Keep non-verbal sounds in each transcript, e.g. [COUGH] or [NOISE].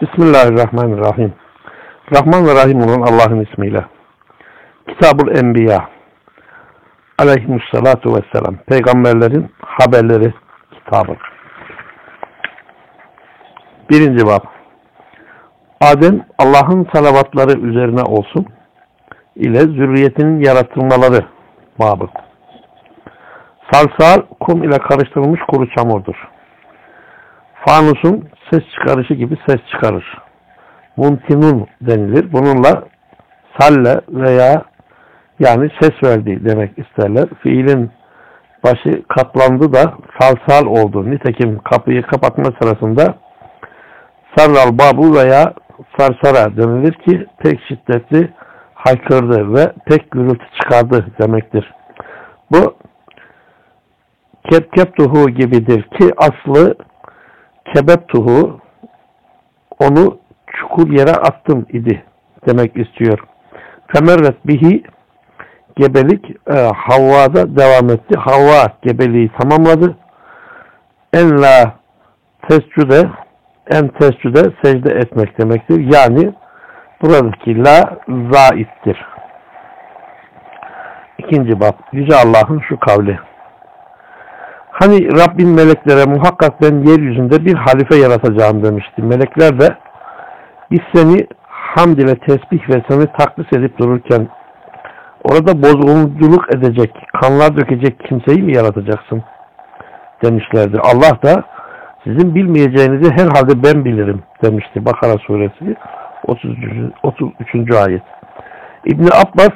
Bismillahirrahmanirrahim. Rahman ve Rahim olan Allah'ın ismiyle. Kitabul Enbiya. Aleyhimussalatu vesselam. Peygamberlerin haberleri kitabı. Birinci bab. Adem Allah'ın salavatları üzerine olsun ile zürriyetinin yaratılmaları babı. Salsal kum ile karıştırılmış kuru çamurdur. Fanusun ses çıkarışı gibi ses çıkarır. Muntinun denilir. Bununla salle veya yani ses verdi demek isterler. Fiilin başı katlandı da salsal oldu. Nitekim kapıyı kapatma sırasında sarral babu veya sarsara denilir ki pek şiddetli haykırdı ve pek gürültü çıkardı demektir. Bu kepkeptuhu gibidir ki aslı kebettuhu onu çukur yere attım idi demek istiyor. Femerret bihi gebelik e, Havva'da devam etti. Havva gebeliği tamamladı. En la tescüde en tescüde secde etmek demektir. Yani buradaki la zaittir. İkinci bab. Yüce Allah'ın şu kavli. Hani Rabbin meleklere muhakkak ben yeryüzünde bir halife yaratacağım demişti. Melekler de biz seni hamd ile tesbih ve seni takdis edip dururken orada bozgunculuk edecek, kanlar dökecek kimseyi mi yaratacaksın? demişlerdi. Allah da sizin bilmeyeceğinizi herhalde ben bilirim demişti. Bakara suresi 33. 33. ayet. İbni Abbas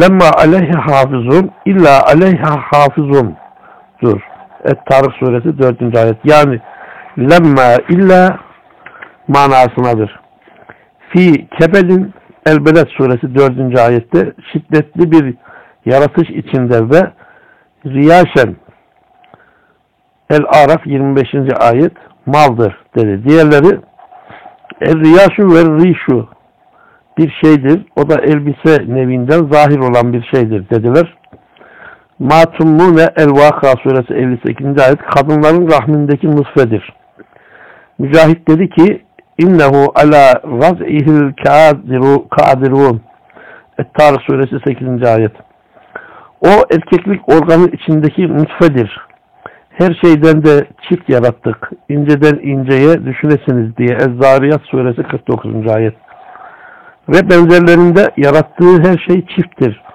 lemma aleyhe hafizun illa aleyha hafizun dur. Et-Tarık suresi 4. ayet. Yani lemma illa manasınadır. Fi kebelin Elbelet suresi 4. ayette şiddetli bir yaratış içinde ve riyaşen El-Araf 25. ayet maldır dedi. Diğerleri El-Riyaşu ve Rişu bir şeydir. O da elbise nevinden zahir olan bir şeydir dediler. Matummune El-Vaka suresi 58. ayet kadınların rahmindeki nutfedir. Mücahit dedi ki innehu ala raz'ihil kadirun Et-Tarık suresi 8. ayet O erkeklik organı içindeki nutfedir. Her şeyden de çift yarattık. İnceden inceye düşünesiniz diye Ez-Zariyat suresi 49. ayet. Ve benzerlerinde yarattığı her şey çifttir.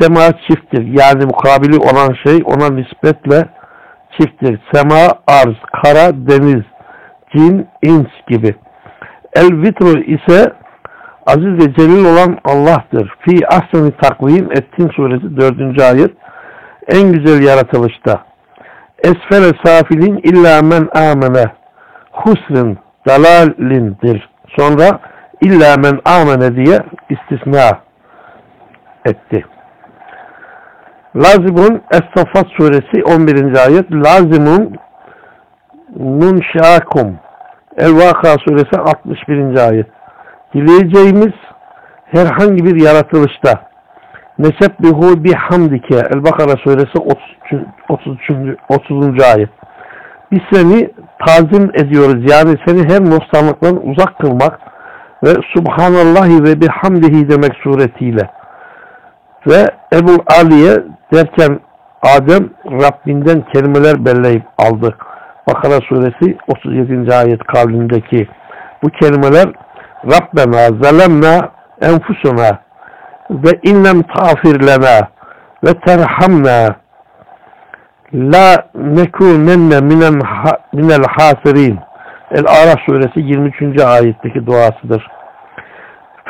Sema çifttir. Yani mukabili olan şey ona nispetle çifttir. Sema arz, kara deniz, cin, ins gibi. El vitru ise aziz ve celil olan Allah'tır. Fi ahseni takvim Ettin suresi 4. ayet en güzel yaratılışta. Esfere safilin illa men amene husrin dalalindir. Sonra illa men amene diye istisna etti. Lazimun Es-Saffat suresi 11. ayet Lazimun nunşakum El-Vaka suresi 61. ayet Dileyeceğimiz herhangi bir yaratılışta Nesebbihu bihamdike El-Bakara suresi 30. 30. ayet Biz seni tazim ediyoruz. Yani seni her noksanlıktan uzak kılmak ve Subhanallahi ve bihamdihi demek suretiyle ve Ebu Ali'ye derken Adem Rabbinden kelimeler belleyip aldı. Bakara suresi 37. ayet kavlindeki bu kelimeler Rabbena zalemna enfusuna ve inlem tafir lena ve terhamna la nekunenne minel hasirin El-Araf suresi 23. ayetteki duasıdır.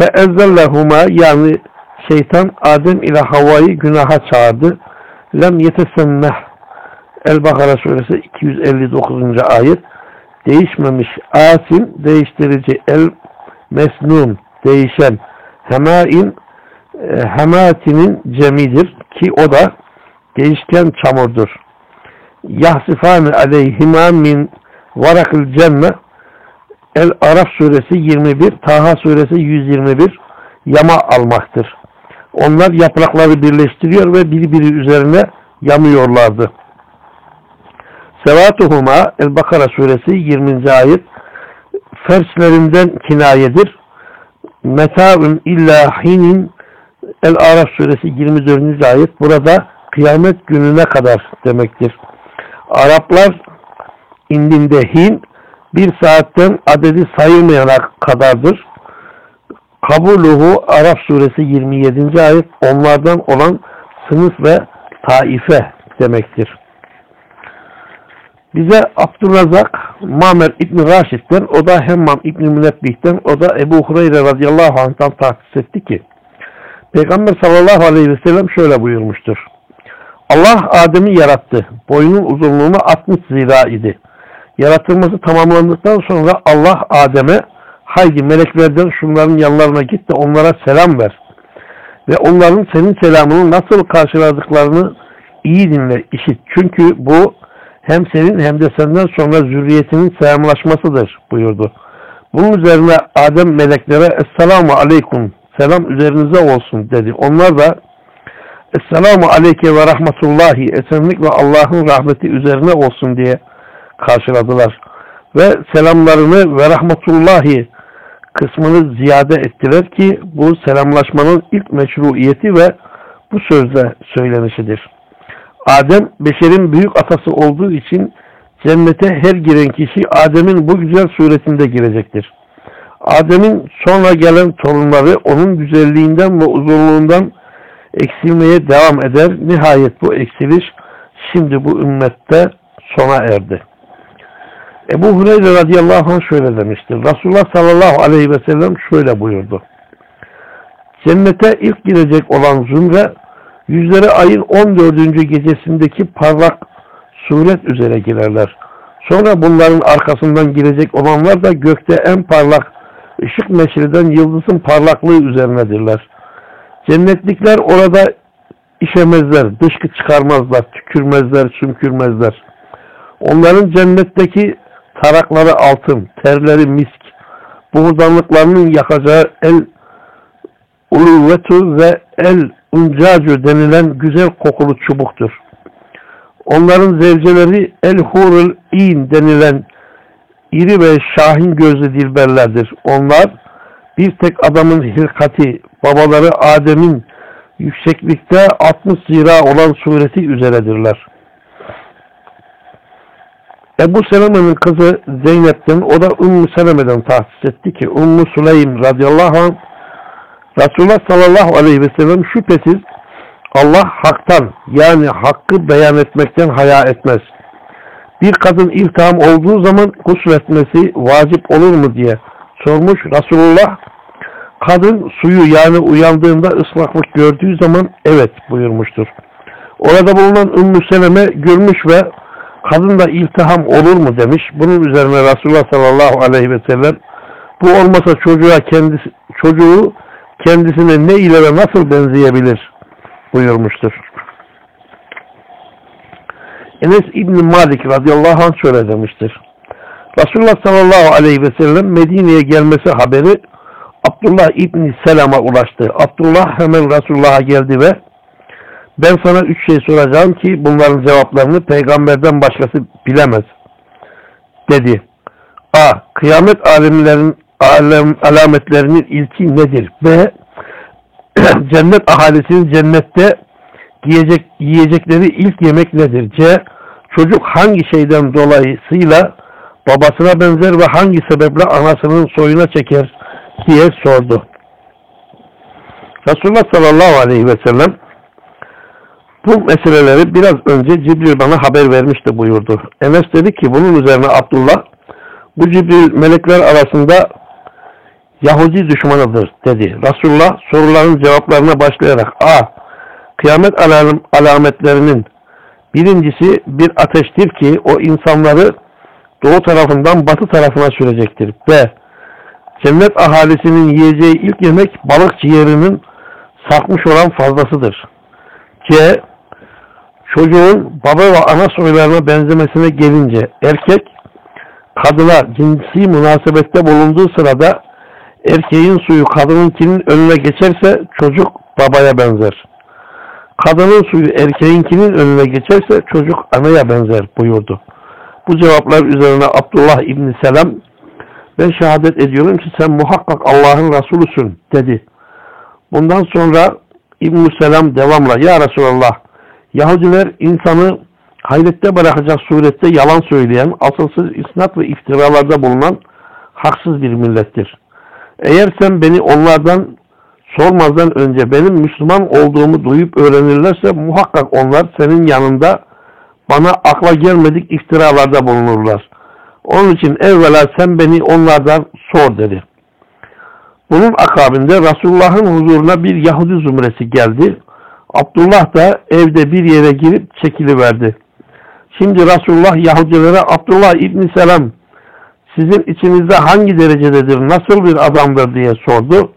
Fe ezzellehuma yani şeytan Adem ile Havva'yı günaha çağırdı. Lem yetesemmeh El-Bakara suresi 259. ayet değişmemiş asin değiştirici el mesnun değişen hemain e, hematinin cemidir ki o da değişken çamurdur. Yahsifani aleyhima min varakil cenne El Araf suresi 21, Taha suresi 121 yama almaktır. Onlar yaprakları birleştiriyor ve birbiri üzerine yamıyorlardı. Sevatuhuma El-Bakara suresi 20. ayet ferslerinden kinayedir. Meta'un illa hinin El-Araf suresi 24. ayet burada kıyamet gününe kadar demektir. Araplar indinde hin bir saatten adedi sayılmayana kadardır. Kabuluhu Araf suresi 27. ayet onlardan olan sınıf ve taife demektir. Bize Abdurrazak Mamer İbni Raşid'den, o da Hemmam İbni Münebbih'ten, o da Ebu Hureyre radıyallahu anh'tan tahsis etti ki, Peygamber sallallahu aleyhi ve sellem şöyle buyurmuştur. Allah Adem'i yarattı. Boyunun uzunluğunu 60 zira idi. Yaratılması tamamlandıktan sonra Allah Adem'e haydi meleklerden şunların yanlarına git de onlara selam ver. Ve onların senin selamını nasıl karşıladıklarını iyi dinle, işit. Çünkü bu hem senin hem de senden sonra zürriyetinin selamlaşmasıdır buyurdu. Bunun üzerine Adem meleklere Esselamu Aleyküm selam üzerinize olsun dedi. Onlar da Esselamu Aleyke ve Rahmetullahi esenlik ve Allah'ın rahmeti üzerine olsun diye karşıladılar. Ve selamlarını ve Rahmetullahi kısmını ziyade ettiler ki bu selamlaşmanın ilk meşruiyeti ve bu sözle söylenişidir. Adem beşerin büyük atası olduğu için cennete her giren kişi Adem'in bu güzel suretinde girecektir. Adem'in sonra gelen torunları onun güzelliğinden ve uzunluğundan eksilmeye devam eder. Nihayet bu eksiliş şimdi bu ümmette sona erdi. Ebu Hureyre radıyallahu anh şöyle demiştir. Resulullah sallallahu aleyhi ve sellem şöyle buyurdu. Cennete ilk girecek olan zümre yüzleri ayın 14. gecesindeki parlak suret üzere girerler. Sonra bunların arkasından girecek olanlar da gökte en parlak ışık meşriden yıldızın parlaklığı üzerinedirler. Cennetlikler orada işemezler, dışkı çıkarmazlar, tükürmezler, sümkürmezler. Onların cennetteki tarakları altın, terleri misk, buğurdanlıklarının yakacağı el uluvetu ve el uncacu denilen güzel kokulu çubuktur. Onların zevceleri el hurul in denilen iri ve şahin gözlü dilberlerdir. Onlar bir tek adamın hilkati, babaları Adem'in yükseklikte 60 zira olan sureti üzeredirler. Ebu Seleme'nin kızı Zeynep'ten, o da Ümmü Seleme'den tahsis etti ki Ümmü Süleym radıyallahu anh Resulullah sallallahu aleyhi ve sellem şüphesiz Allah haktan yani hakkı beyan etmekten haya etmez. Bir kadın iltiham olduğu zaman gusletmesi vacip olur mu diye sormuş Resulullah. Kadın suyu yani uyandığında ıslaklık gördüğü zaman evet buyurmuştur. Orada bulunan Ümmü Seleme görmüş ve kadın da iltiham olur mu demiş. Bunun üzerine Resulullah sallallahu aleyhi ve sellem bu olmasa çocuğa kendisi, çocuğu kendisine ne ile ve nasıl benzeyebilir buyurmuştur. Enes İbni Malik radıyallahu anh şöyle demiştir. Resulullah sallallahu aleyhi ve sellem Medine'ye gelmesi haberi Abdullah İbni Selam'a ulaştı. Abdullah hemen Resulullah'a geldi ve ben sana üç şey soracağım ki bunların cevaplarını peygamberden başkası bilemez dedi. A. Kıyamet alemlerin alem, alametlerinin ilki nedir? B. [CLEARS THROAT] Cennet ahalisinin cennette yiyecek, yiyecekleri ilk yemek nedir? C. Çocuk hangi şeyden dolayısıyla babasına benzer ve hangi sebeple anasının soyuna çeker diye sordu. Resulullah sallallahu aleyhi ve sellem bu meseleleri biraz önce Cibril bana haber vermişti buyurdu. Enes dedi ki bunun üzerine Abdullah bu Cibril melekler arasında Yahudi düşmanıdır dedi. Resulullah soruların cevaplarına başlayarak A. Kıyamet alam alametlerinin birincisi bir ateştir ki o insanları doğu tarafından batı tarafına sürecektir. B. Cennet ahalisinin yiyeceği ilk yemek balık ciğerinin sarkmış olan fazlasıdır. C. Çocuğun baba ve ana soylarına benzemesine gelince erkek kadına cinsi münasebette bulunduğu sırada erkeğin suyu kadınınkinin önüne geçerse çocuk babaya benzer. Kadının suyu erkeğinkinin önüne geçerse çocuk anaya benzer buyurdu. Bu cevaplar üzerine Abdullah İbni Selam Ben şehadet ediyorum ki sen muhakkak Allah'ın Resulüsün dedi. Bundan sonra İbn-i Selam devamla Ya Resulallah Yahudiler insanı hayrette bırakacak surette yalan söyleyen, asılsız isnat ve iftiralarda bulunan haksız bir millettir. Eğer sen beni onlardan sormazdan önce benim Müslüman olduğumu duyup öğrenirlerse muhakkak onlar senin yanında bana akla gelmedik iftiralarda bulunurlar. Onun için evvela sen beni onlardan sor dedi. Bunun akabinde Resulullah'ın huzuruna bir Yahudi zümresi geldi. Abdullah da evde bir yere girip çekiliverdi. Şimdi Resulullah Yahudilere Abdullah İbni Selam sizin içinizde hangi derecededir, nasıl bir adamdır diye sordu.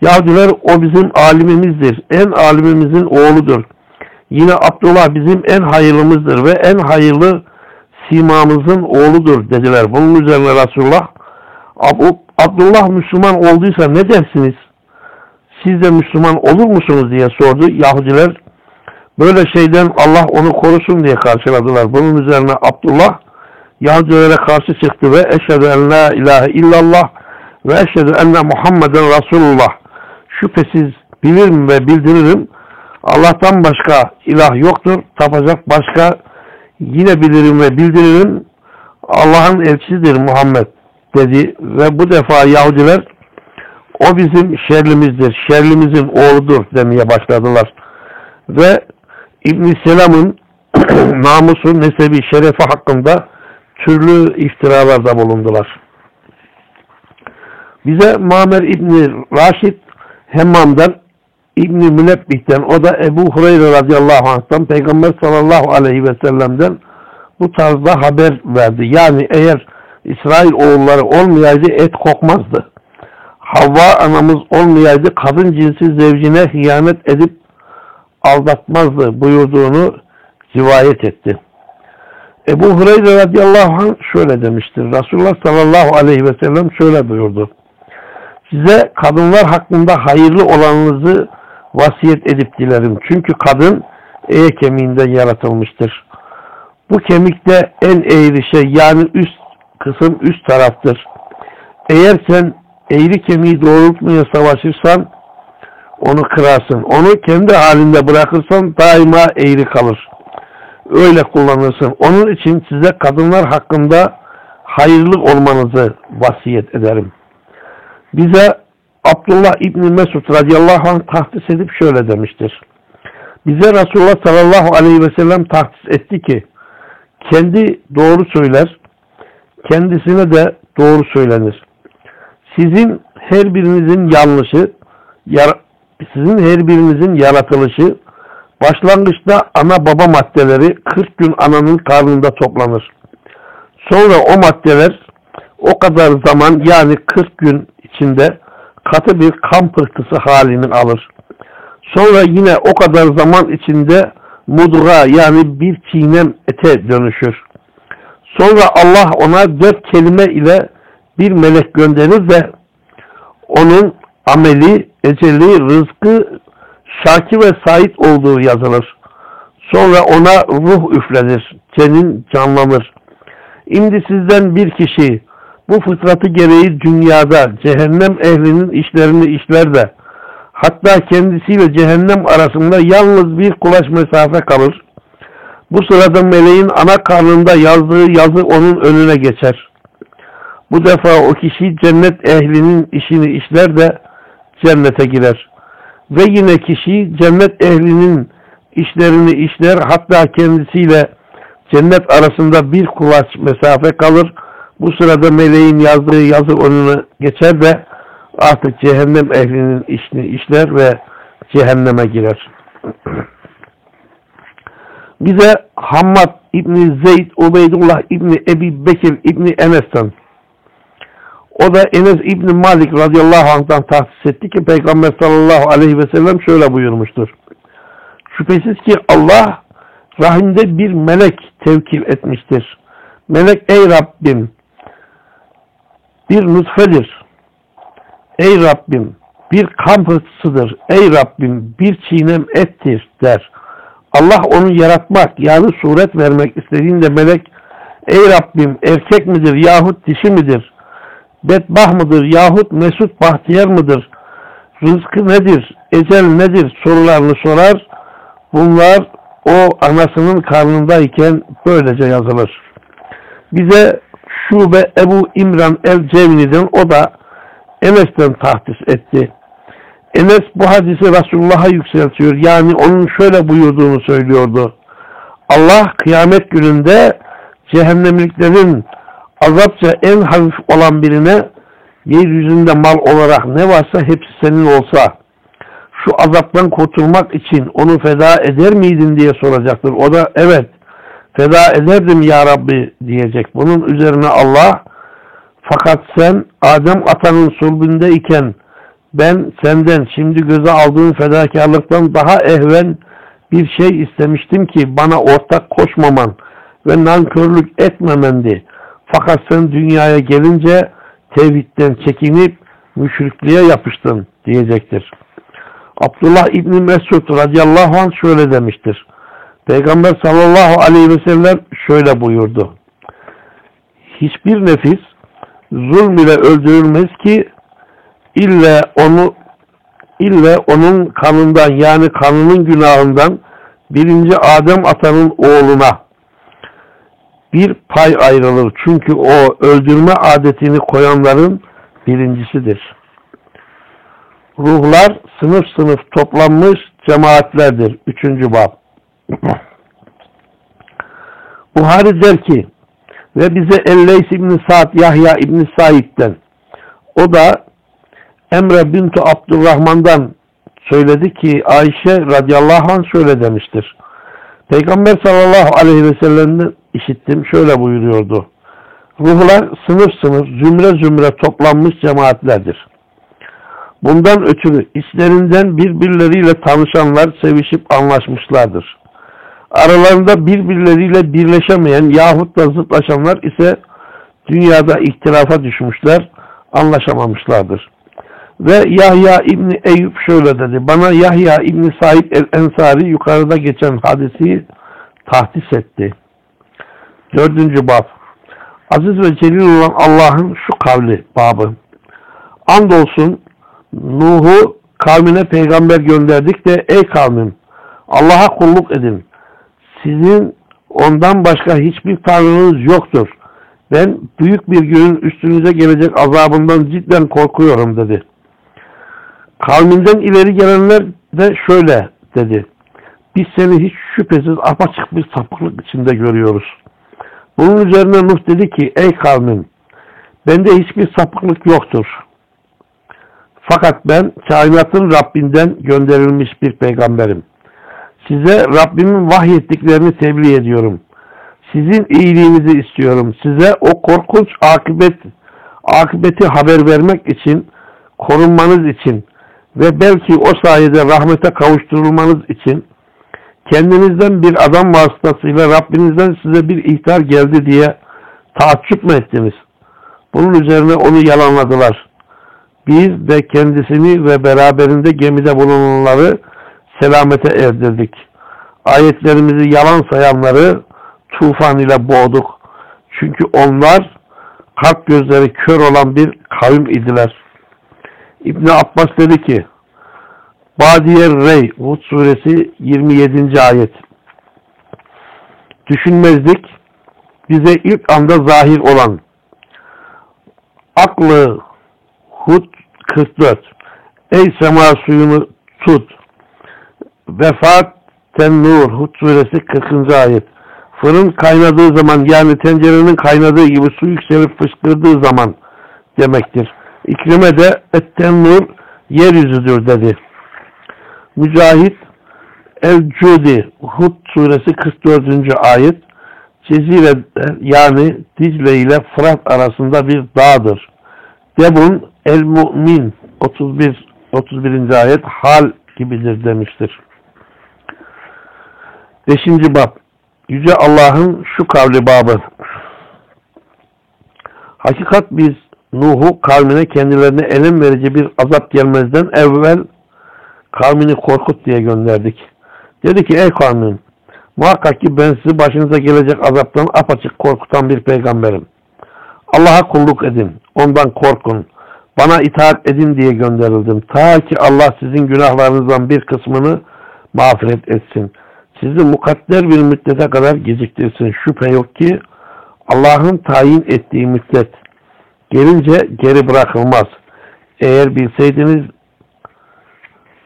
Yahudiler o bizim alimimizdir, en alimimizin oğludur. Yine Abdullah bizim en hayırlımızdır ve en hayırlı simamızın oğludur dediler. Bunun üzerine Resulullah Abdullah Müslüman olduysa ne dersiniz? Siz de Müslüman olur musunuz diye sordu. Yahudiler böyle şeyden Allah onu korusun diye karşıladılar. Bunun üzerine Abdullah Yahudilere karşı çıktı ve eşhedü en la ilahe illallah ve eşhedü enne Muhammeden Resulullah. Şüphesiz bilirim ve bildiririm. Allah'tan başka ilah yoktur. Tapacak başka yine bilirim ve bildiririm. Allah'ın elçisidir Muhammed dedi ve bu defa Yahudiler o bizim şerlimizdir, şerlimizin oğludur demeye başladılar. Ve İbn Selam'ın [CLEARS THROAT] namusu, nesebi, şerefi hakkında türlü iftiralarda bulundular. Bize Mamer İbni Raşid Hemmam'dan İbni Münebbih'ten o da Ebu Hureyre radıyallahu anh'tan Peygamber sallallahu aleyhi ve sellem'den bu tarzda haber verdi. Yani eğer İsrail oğulları olmayaydı et kokmazdı. Havva anamız olmayaydı kadın cinsi zevcine hıyanet edip aldatmazdı buyurduğunu rivayet etti. Ebu Hureyre radıyallahu anh şöyle demiştir. Resulullah sallallahu aleyhi ve sellem şöyle buyurdu. Size kadınlar hakkında hayırlı olanınızı vasiyet edip dilerim. Çünkü kadın eye kemiğinden yaratılmıştır. Bu kemikte en eğri şey yani üst kısım üst taraftır. Eğer sen eğri kemiği doğrultmaya savaşırsan onu kırarsın. Onu kendi halinde bırakırsan daima eğri kalır. Öyle kullanırsın. Onun için size kadınlar hakkında hayırlı olmanızı vasiyet ederim. Bize Abdullah İbni Mesud radıyallahu anh tahsis edip şöyle demiştir. Bize Resulullah sallallahu aleyhi ve sellem tahsis etti ki kendi doğru söyler, kendisine de doğru söylenir. Sizin her birinizin yanlışı, sizin her birinizin yaratılışı, başlangıçta ana baba maddeleri 40 gün ananın karnında toplanır. Sonra o maddeler o kadar zaman yani 40 gün içinde katı bir kan pıhtısı halini alır. Sonra yine o kadar zaman içinde mudga yani bir çiğnem ete dönüşür. Sonra Allah ona dört kelime ile bir melek gönderir ve onun ameli, eceli, rızkı, şaki ve sait olduğu yazılır. Sonra ona ruh üflenir, cenin canlanır. Şimdi sizden bir kişi bu fıtratı gereği dünyada cehennem ehlinin işlerini işler de hatta kendisiyle cehennem arasında yalnız bir kulaç mesafe kalır. Bu sırada meleğin ana karnında yazdığı yazı onun önüne geçer. Bu defa o kişi cennet ehlinin işini işler de cennete girer. Ve yine kişi cennet ehlinin işlerini işler hatta kendisiyle cennet arasında bir kulaç mesafe kalır. Bu sırada meleğin yazdığı yazı onunu geçer de artık cehennem ehlinin işini işler ve cehenneme girer. [CLEARS THROAT] Bize Hammad İbni Zeyd, Ubeydullah İbni Ebi Bekir İbni Enes'ten o da Enes İbni Malik radıyallahu anh'tan tahsis etti ki Peygamber sallallahu aleyhi ve sellem şöyle buyurmuştur. Şüphesiz ki Allah rahimde bir melek tevkil etmiştir. Melek ey Rabbim bir nutfedir. Ey Rabbim bir kan pıhtısıdır. Ey Rabbim bir çiğnem ettir der. Allah onu yaratmak yani suret vermek istediğinde melek ey Rabbim erkek midir yahut dişi midir? Bedbah mıdır yahut mesut bahtiyar mıdır? Rızkı nedir? Ecel nedir? sorularını sorar. Bunlar o anasının karnındayken böylece yazılır. Bize Şube Ebu İmran el-Cevni'den o da Enes'ten tahdis etti. Enes bu hadisi Resulullah'a yükseltiyor. Yani onun şöyle buyurduğunu söylüyordu. Allah kıyamet gününde cehennemliklerin azapça en hafif olan birine yeryüzünde mal olarak ne varsa hepsi senin olsa şu azaptan kurtulmak için onu feda eder miydin diye soracaktır. O da evet feda ederdim ya Rabbi diyecek. Bunun üzerine Allah fakat sen Adem atanın sulbündeyken ben senden şimdi göze aldığın fedakarlıktan daha ehven bir şey istemiştim ki bana ortak koşmaman ve nankörlük etmemendi. Fakat sen dünyaya gelince tevhidden çekinip müşrikliğe yapıştın diyecektir. Abdullah İbni Mesud radıyallahu anh şöyle demiştir. Peygamber sallallahu aleyhi ve sellem şöyle buyurdu. Hiçbir nefis zulm ile öldürülmez ki illa onu illa onun kanından yani kanının günahından birinci Adem atanın oğluna bir pay ayrılır. Çünkü o öldürme adetini koyanların birincisidir. Ruhlar sınıf sınıf toplanmış cemaatlerdir. Üçüncü bab. [CLEARS THROAT] Buhari der ki ve bize Elleys İbni Sa'd Yahya İbni Said'den o da Emre bintu Abdurrahman'dan söyledi ki Ayşe radıyallahu anh şöyle demiştir. Peygamber sallallahu aleyhi ve sellem'den işittim. Şöyle buyuruyordu. Ruhlar sınıf sınıf, zümre zümre toplanmış cemaatlerdir. Bundan ötürü işlerinden birbirleriyle tanışanlar sevişip anlaşmışlardır. Aralarında birbirleriyle birleşemeyen yahut da zıtlaşanlar ise dünyada ihtilafa düşmüşler, anlaşamamışlardır. Ve Yahya İbni Eyüp şöyle dedi. Bana Yahya İbni Said el-Ensari yukarıda geçen hadisi tahdis etti. Dördüncü bab. Aziz ve celil olan Allah'ın şu kavli babı. Andolsun Nuh'u kavmine peygamber gönderdik de ey kavmim Allah'a kulluk edin. Sizin ondan başka hiçbir tanrınız yoktur. Ben büyük bir günün üstünüze gelecek azabından cidden korkuyorum dedi. Kavminden ileri gelenler de şöyle dedi. Biz seni hiç şüphesiz apaçık bir sapıklık içinde görüyoruz. Bunun üzerine Nuh dedi ki ey kavmim bende hiçbir sapıklık yoktur. Fakat ben kainatın Rabbinden gönderilmiş bir peygamberim. Size Rabbimin vahyettiklerini tebliğ ediyorum. Sizin iyiliğinizi istiyorum. Size o korkunç akıbet, akıbeti haber vermek için, korunmanız için ve belki o sayede rahmete kavuşturulmanız için kendinizden bir adam vasıtasıyla Rabbinizden size bir ihtar geldi diye taaccüp mü ettiniz? Bunun üzerine onu yalanladılar. Biz de kendisini ve beraberinde gemide bulunanları selamete erdirdik. Ayetlerimizi yalan sayanları tufan ile boğduk. Çünkü onlar kalp gözleri kör olan bir kavim idiler. İbn Abbas dedi ki Badiyer Rey Hud suresi 27. ayet Düşünmezdik bize ilk anda zahir olan aklı Hud 44 Ey sema suyunu tut Vefat Tennur Hud suresi 40. ayet Fırın kaynadığı zaman yani tencerenin kaynadığı gibi su yükselip fışkırdığı zaman demektir. İkrime de ettennur yeryüzüdür dedi. Mücahit El-Cudi Hud suresi 44. ayet Cezire yani Dicle ile Fırat arasında bir dağdır. Debun El-Mu'min 31 31. ayet hal gibidir demiştir. 5. bab Yüce Allah'ın şu kavli babı Hakikat biz Nuh'u kavmine kendilerine elem verici bir azap gelmezden evvel kavmini korkut diye gönderdik. Dedi ki ey kavmim muhakkak ki ben sizi başınıza gelecek azaptan apaçık korkutan bir peygamberim. Allah'a kulluk edin. Ondan korkun. Bana itaat edin diye gönderildim. Ta ki Allah sizin günahlarınızdan bir kısmını mağfiret etsin. Sizi mukadder bir müddete kadar geciktirsin. Şüphe yok ki Allah'ın tayin ettiği müddet gelince geri bırakılmaz. Eğer bilseydiniz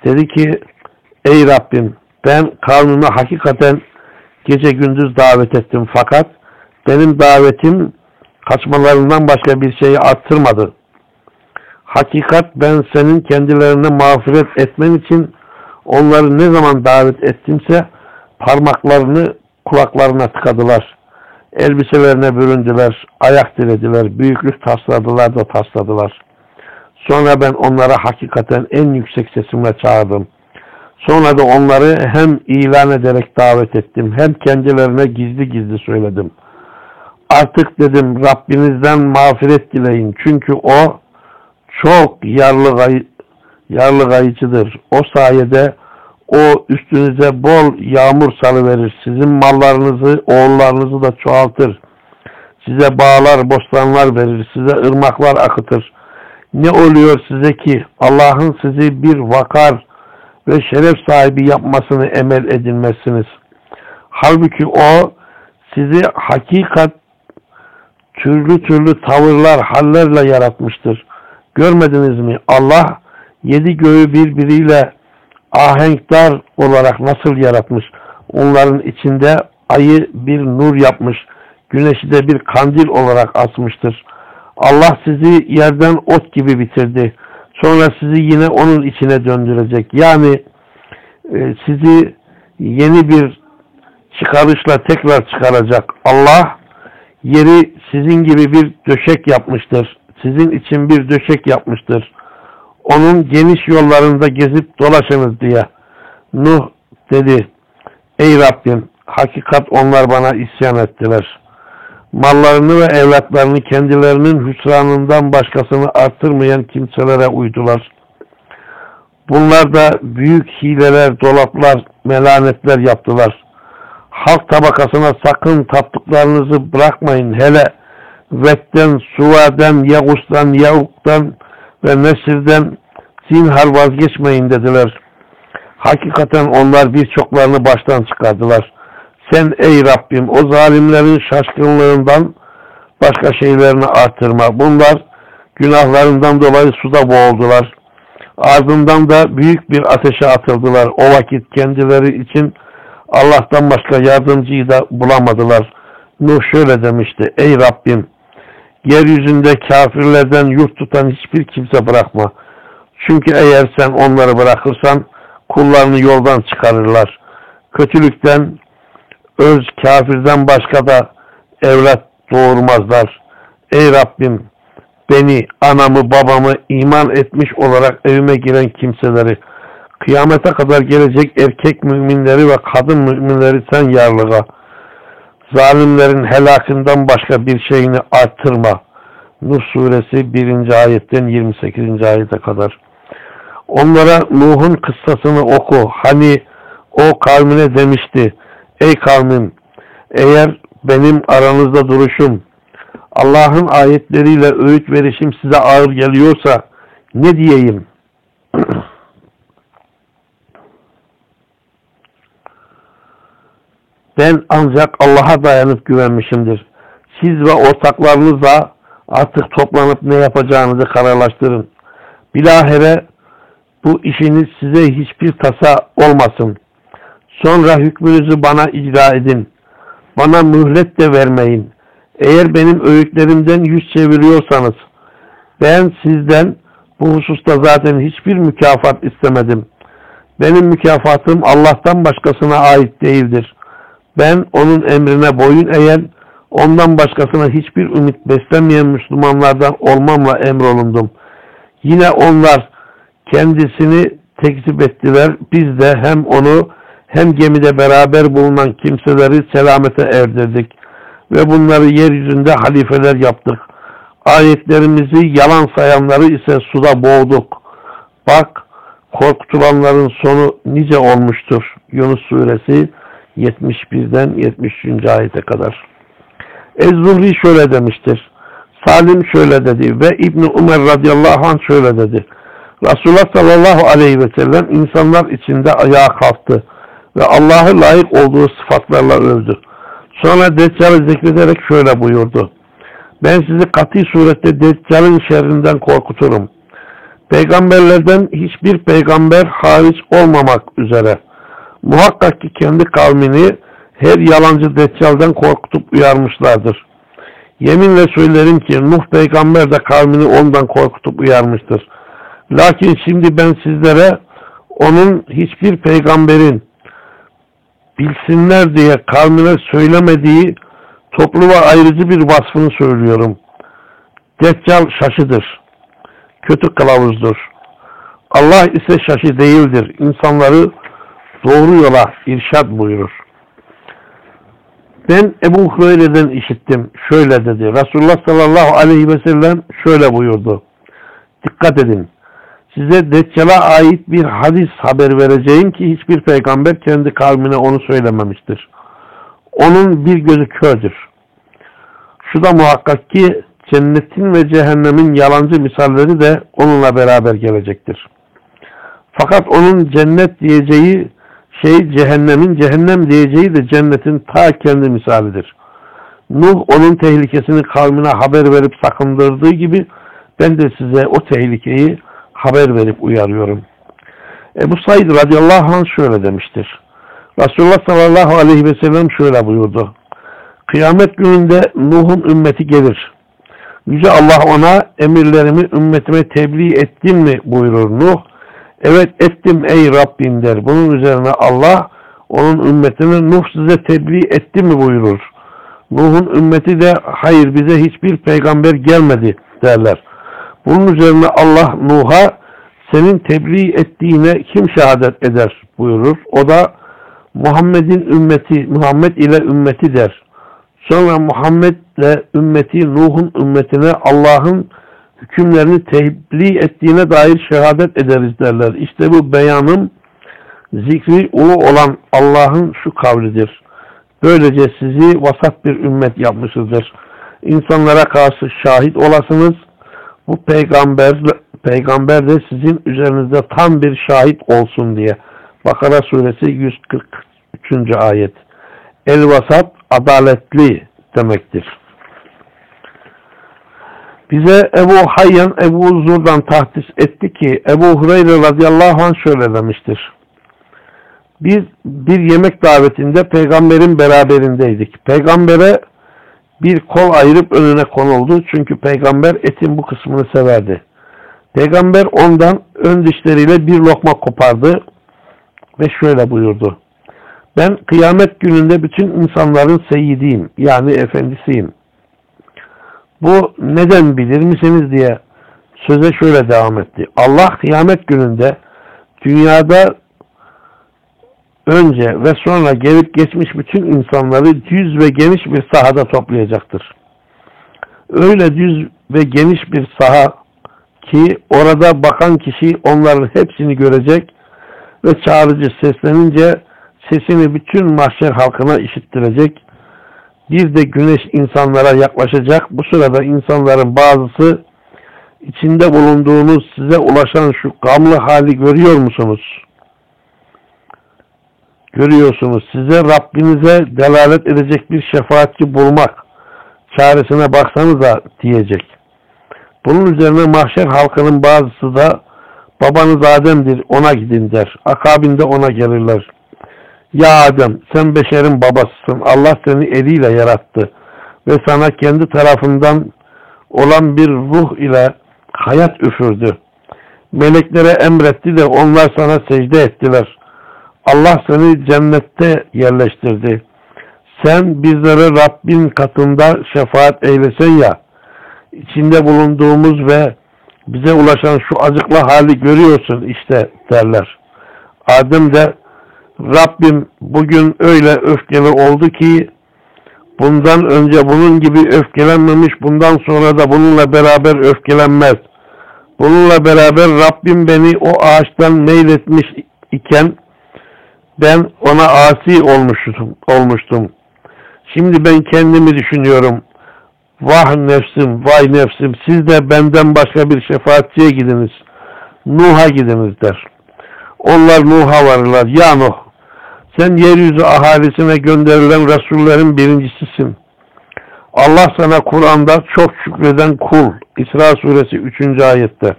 dedi ki ey Rabbim ben kavmime hakikaten gece gündüz davet ettim fakat benim davetim kaçmalarından başka bir şeyi arttırmadı. Hakikat ben senin kendilerine mağfiret etmen için onları ne zaman davet ettimse parmaklarını kulaklarına tıkadılar. Elbiselerine büründüler, ayak dilediler, büyüklük tasladılar da tasladılar. Sonra ben onlara hakikaten en yüksek sesimle çağırdım. Sonra da onları hem ilan ederek davet ettim, hem kendilerine gizli gizli söyledim. Artık dedim Rabbinizden mağfiret dileyin. Çünkü o çok yarlı, yarlıgayıcıdır. O sayede o üstünüze bol yağmur salıverir. Sizin mallarınızı, oğullarınızı da çoğaltır. Size bağlar, bostanlar verir. Size ırmaklar akıtır. Ne oluyor size ki Allah'ın sizi bir vakar ve şeref sahibi yapmasını emel edilmezsiniz. Halbuki o sizi hakikat türlü türlü tavırlar, hallerle yaratmıştır. Görmediniz mi? Allah yedi göğü birbiriyle ahenkdar olarak nasıl yaratmış? Onların içinde ayı bir nur yapmış, güneşi de bir kandil olarak asmıştır. Allah sizi yerden ot gibi bitirdi. Sonra sizi yine onun içine döndürecek. Yani e, sizi yeni bir çıkarışla tekrar çıkaracak. Allah yeri sizin gibi bir döşek yapmıştır. Sizin için bir döşek yapmıştır. Onun geniş yollarında gezip dolaşınız diye. Nuh dedi, ey Rabbim hakikat onlar bana isyan ettiler. Mallarını ve evlatlarını kendilerinin hüsranından başkasını arttırmayan kimselere uydular. Bunlar da büyük hileler, dolaplar, melanetler yaptılar. Halk tabakasına sakın tattıklarınızı bırakmayın. Hele Vetten, Suvaden, Yagus'tan, Yavuk'tan ve Nesir'den zinhar vazgeçmeyin dediler. Hakikaten onlar birçoklarını baştan çıkardılar. Sen ey Rabbim o zalimlerin şaşkınlığından başka şeylerini artırma. Bunlar günahlarından dolayı suda boğuldular. Ardından da büyük bir ateşe atıldılar. O vakit kendileri için Allah'tan başka yardımcıyı da bulamadılar. Nuh şöyle demişti. Ey Rabbim yeryüzünde kafirlerden yurt tutan hiçbir kimse bırakma. Çünkü eğer sen onları bırakırsan kullarını yoldan çıkarırlar. Kötülükten öz kafirden başka da evlat doğurmazlar. Ey Rabbim beni, anamı, babamı iman etmiş olarak evime giren kimseleri, kıyamete kadar gelecek erkek müminleri ve kadın müminleri sen yarlığa, zalimlerin helakından başka bir şeyini arttırma. Nuh suresi 1. ayetten 28. ayete kadar. Onlara Nuh'un kıssasını oku. Hani o kavmine demişti. Ey kavmim eğer benim aranızda duruşum Allah'ın ayetleriyle öğüt verişim size ağır geliyorsa ne diyeyim? [CLEARS THROAT] ben ancak Allah'a dayanıp güvenmişimdir. Siz ve ortaklarınızla artık toplanıp ne yapacağınızı kararlaştırın. Bilahere bu işiniz size hiçbir tasa olmasın. Sonra hükmünüzü bana icra edin. Bana mühlet de vermeyin. Eğer benim öğütlerimden yüz çeviriyorsanız ben sizden bu hususta zaten hiçbir mükafat istemedim. Benim mükafatım Allah'tan başkasına ait değildir. Ben onun emrine boyun eğen, ondan başkasına hiçbir ümit beslemeyen Müslümanlardan olmamla emrolundum. Yine onlar kendisini tekzip ettiler. Biz de hem onu hem gemide beraber bulunan kimseleri selamete erdirdik ve bunları yeryüzünde halifeler yaptık. Ayetlerimizi yalan sayanları ise suda boğduk. Bak korkutulanların sonu nice olmuştur. Yunus suresi 71'den 73. ayete kadar. Ezzurri şöyle demiştir. Salim şöyle dedi ve İbni Ömer radıyallahu anh şöyle dedi. Resulullah sallallahu aleyhi ve sellem insanlar içinde ayağa kalktı ve Allah'ı layık olduğu sıfatlarla övdü. Sonra Deccal'ı zikrederek şöyle buyurdu. Ben sizi kat'i surette Deccal'ın şerrinden korkuturum. Peygamberlerden hiçbir peygamber hariç olmamak üzere muhakkak ki kendi kavmini her yalancı Deccal'den korkutup uyarmışlardır. Yeminle söylerim ki Nuh peygamber de kavmini ondan korkutup uyarmıştır. Lakin şimdi ben sizlere onun hiçbir peygamberin bilsinler diye kavmine söylemediği toplu ve ayrıcı bir vasfını söylüyorum. Deccal şaşıdır. Kötü kılavuzdur. Allah ise şaşı değildir. İnsanları doğru yola irşad buyurur. Ben Ebu Hureyre'den işittim. Şöyle dedi. Resulullah sallallahu aleyhi ve sellem şöyle buyurdu. Dikkat edin. Size Deccal'a ait bir hadis haber vereceğim ki hiçbir peygamber kendi kavmine onu söylememiştir. Onun bir gözü kördür. Şu da muhakkak ki cennetin ve cehennemin yalancı misalleri de onunla beraber gelecektir. Fakat onun cennet diyeceği şey cehennemin, cehennem diyeceği de cennetin ta kendi misalidir. Nuh onun tehlikesini kavmine haber verip sakındırdığı gibi ben de size o tehlikeyi haber verip uyarıyorum. Ebu Said radıyallahu anh şöyle demiştir. Resulullah sallallahu aleyhi ve sellem şöyle buyurdu. Kıyamet gününde Nuh'un ümmeti gelir. Yüce Allah ona emirlerimi ümmetime tebliğ ettin mi buyurur Nuh. Evet ettim ey Rabbim der. Bunun üzerine Allah onun ümmetine Nuh size tebliğ etti mi buyurur. Nuh'un ümmeti de hayır bize hiçbir peygamber gelmedi derler. Bunun üzerine Allah Nuh'a senin tebliğ ettiğine kim şehadet eder buyurur. O da Muhammed'in ümmeti, Muhammed ile ümmeti der. Sonra Muhammed ile ümmeti Nuh'un ümmetine Allah'ın hükümlerini tebliğ ettiğine dair şehadet ederiz derler. İşte bu beyanım zikri ulu olan Allah'ın şu kavlidir. Böylece sizi vasat bir ümmet yapmışızdır. İnsanlara karşı şahit olasınız. Bu peygamber, peygamber de sizin üzerinizde tam bir şahit olsun diye. Bakara suresi 143. ayet. El vasat adaletli demektir. Bize Ebu Hayyan Ebu Zur'dan tahdis etti ki Ebu Hureyre radıyallahu anh şöyle demiştir. Biz bir yemek davetinde peygamberin beraberindeydik. Peygambere bir kol ayırıp önüne konuldu. Çünkü peygamber etin bu kısmını severdi. Peygamber ondan ön dişleriyle bir lokma kopardı ve şöyle buyurdu. Ben kıyamet gününde bütün insanların seyyidiyim yani efendisiyim. Bu neden bilir misiniz diye söze şöyle devam etti. Allah kıyamet gününde dünyada önce ve sonra gelip geçmiş bütün insanları düz ve geniş bir sahada toplayacaktır. Öyle düz ve geniş bir saha ki orada bakan kişi onların hepsini görecek ve çağrıcı seslenince sesini bütün mahşer halkına işittirecek. Bir de güneş insanlara yaklaşacak. Bu sırada insanların bazısı içinde bulunduğunuz size ulaşan şu gamlı hali görüyor musunuz? Görüyorsunuz. Size Rabbinize delalet edecek bir şefaatçi bulmak çaresine baksanıza diyecek. Bunun üzerine mahşer halkının bazısı da babanız Adem'dir ona gidin der. Akabinde ona gelirler. Ya Adem sen beşerin babasısın. Allah seni eliyle yarattı. Ve sana kendi tarafından olan bir ruh ile hayat üfürdü. Meleklere emretti de onlar sana secde ettiler. Allah seni cennette yerleştirdi. Sen bizlere Rabbin katında şefaat eylesen ya, içinde bulunduğumuz ve bize ulaşan şu acıklı hali görüyorsun işte derler. Adem de Rabbim bugün öyle öfkeli oldu ki bundan önce bunun gibi öfkelenmemiş bundan sonra da bununla beraber öfkelenmez. Bununla beraber Rabbim beni o ağaçtan meyletmiş iken ben ona asi olmuştum. olmuştum. Şimdi ben kendimi düşünüyorum. Vah nefsim, vay nefsim, siz de benden başka bir şefaatçiye gidiniz. Nuh'a gidiniz der. Onlar Nuh'a varırlar. Ya Nuh, sen yeryüzü ahalisine gönderilen Resullerin birincisisin. Allah sana Kur'an'da çok şükreden kul, İsra suresi 3. ayette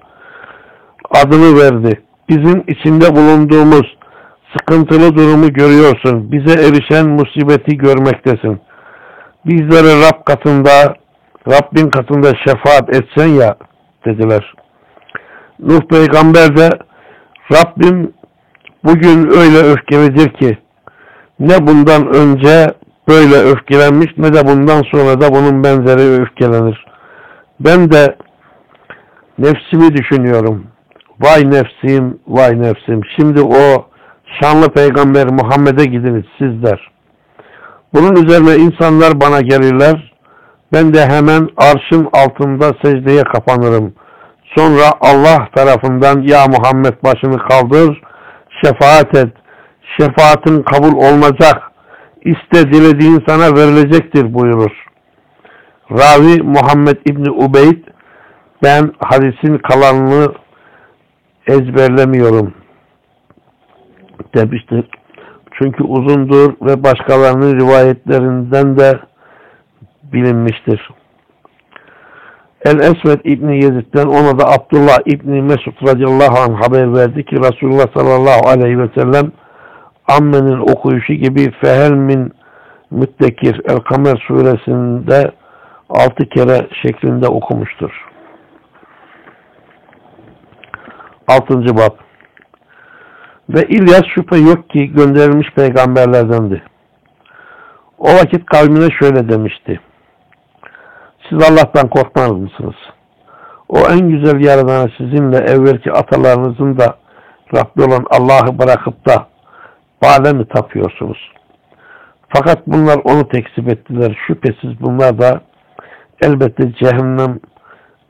adını verdi. Bizim içinde bulunduğumuz sıkıntılı durumu görüyorsun. Bize erişen musibeti görmektesin. Bizlere Rab katında, Rabbin katında şefaat etsen ya dediler. Nuh peygamber de Rabbim bugün öyle öfkelidir ki ne bundan önce böyle öfkelenmiş ne de bundan sonra da bunun benzeri öfkelenir. Ben de nefsimi düşünüyorum. Vay nefsim, vay nefsim. Şimdi o şanlı peygamber Muhammed'e gidiniz sizler. Bunun üzerine insanlar bana gelirler. Ben de hemen arşın altında secdeye kapanırım. Sonra Allah tarafından ya Muhammed başını kaldır, şefaat et. Şefaatin kabul olmayacak. İste dilediğin sana verilecektir buyurur. Ravi Muhammed İbni Ubeyd ben hadisin kalanını ezberlemiyorum demiştir. Çünkü uzundur ve başkalarının rivayetlerinden de bilinmiştir. El-Esved İbni Yezid'den ona da Abdullah İbni Mesud radıyallahu anh haber verdi ki Resulullah sallallahu aleyhi ve sellem ammenin okuyuşu gibi fehel min müttekir El-Kamer suresinde altı kere şeklinde okumuştur. Altıncı bab ve İlyas şüphe yok ki gönderilmiş peygamberlerdendi. O vakit kavmine şöyle demişti. Siz Allah'tan korkmaz mısınız? O en güzel yaradana sizinle evvelki atalarınızın da Rabbi olan Allah'ı bırakıp da bale mi tapıyorsunuz? Fakat bunlar onu tekzip ettiler. Şüphesiz bunlar da elbette cehennem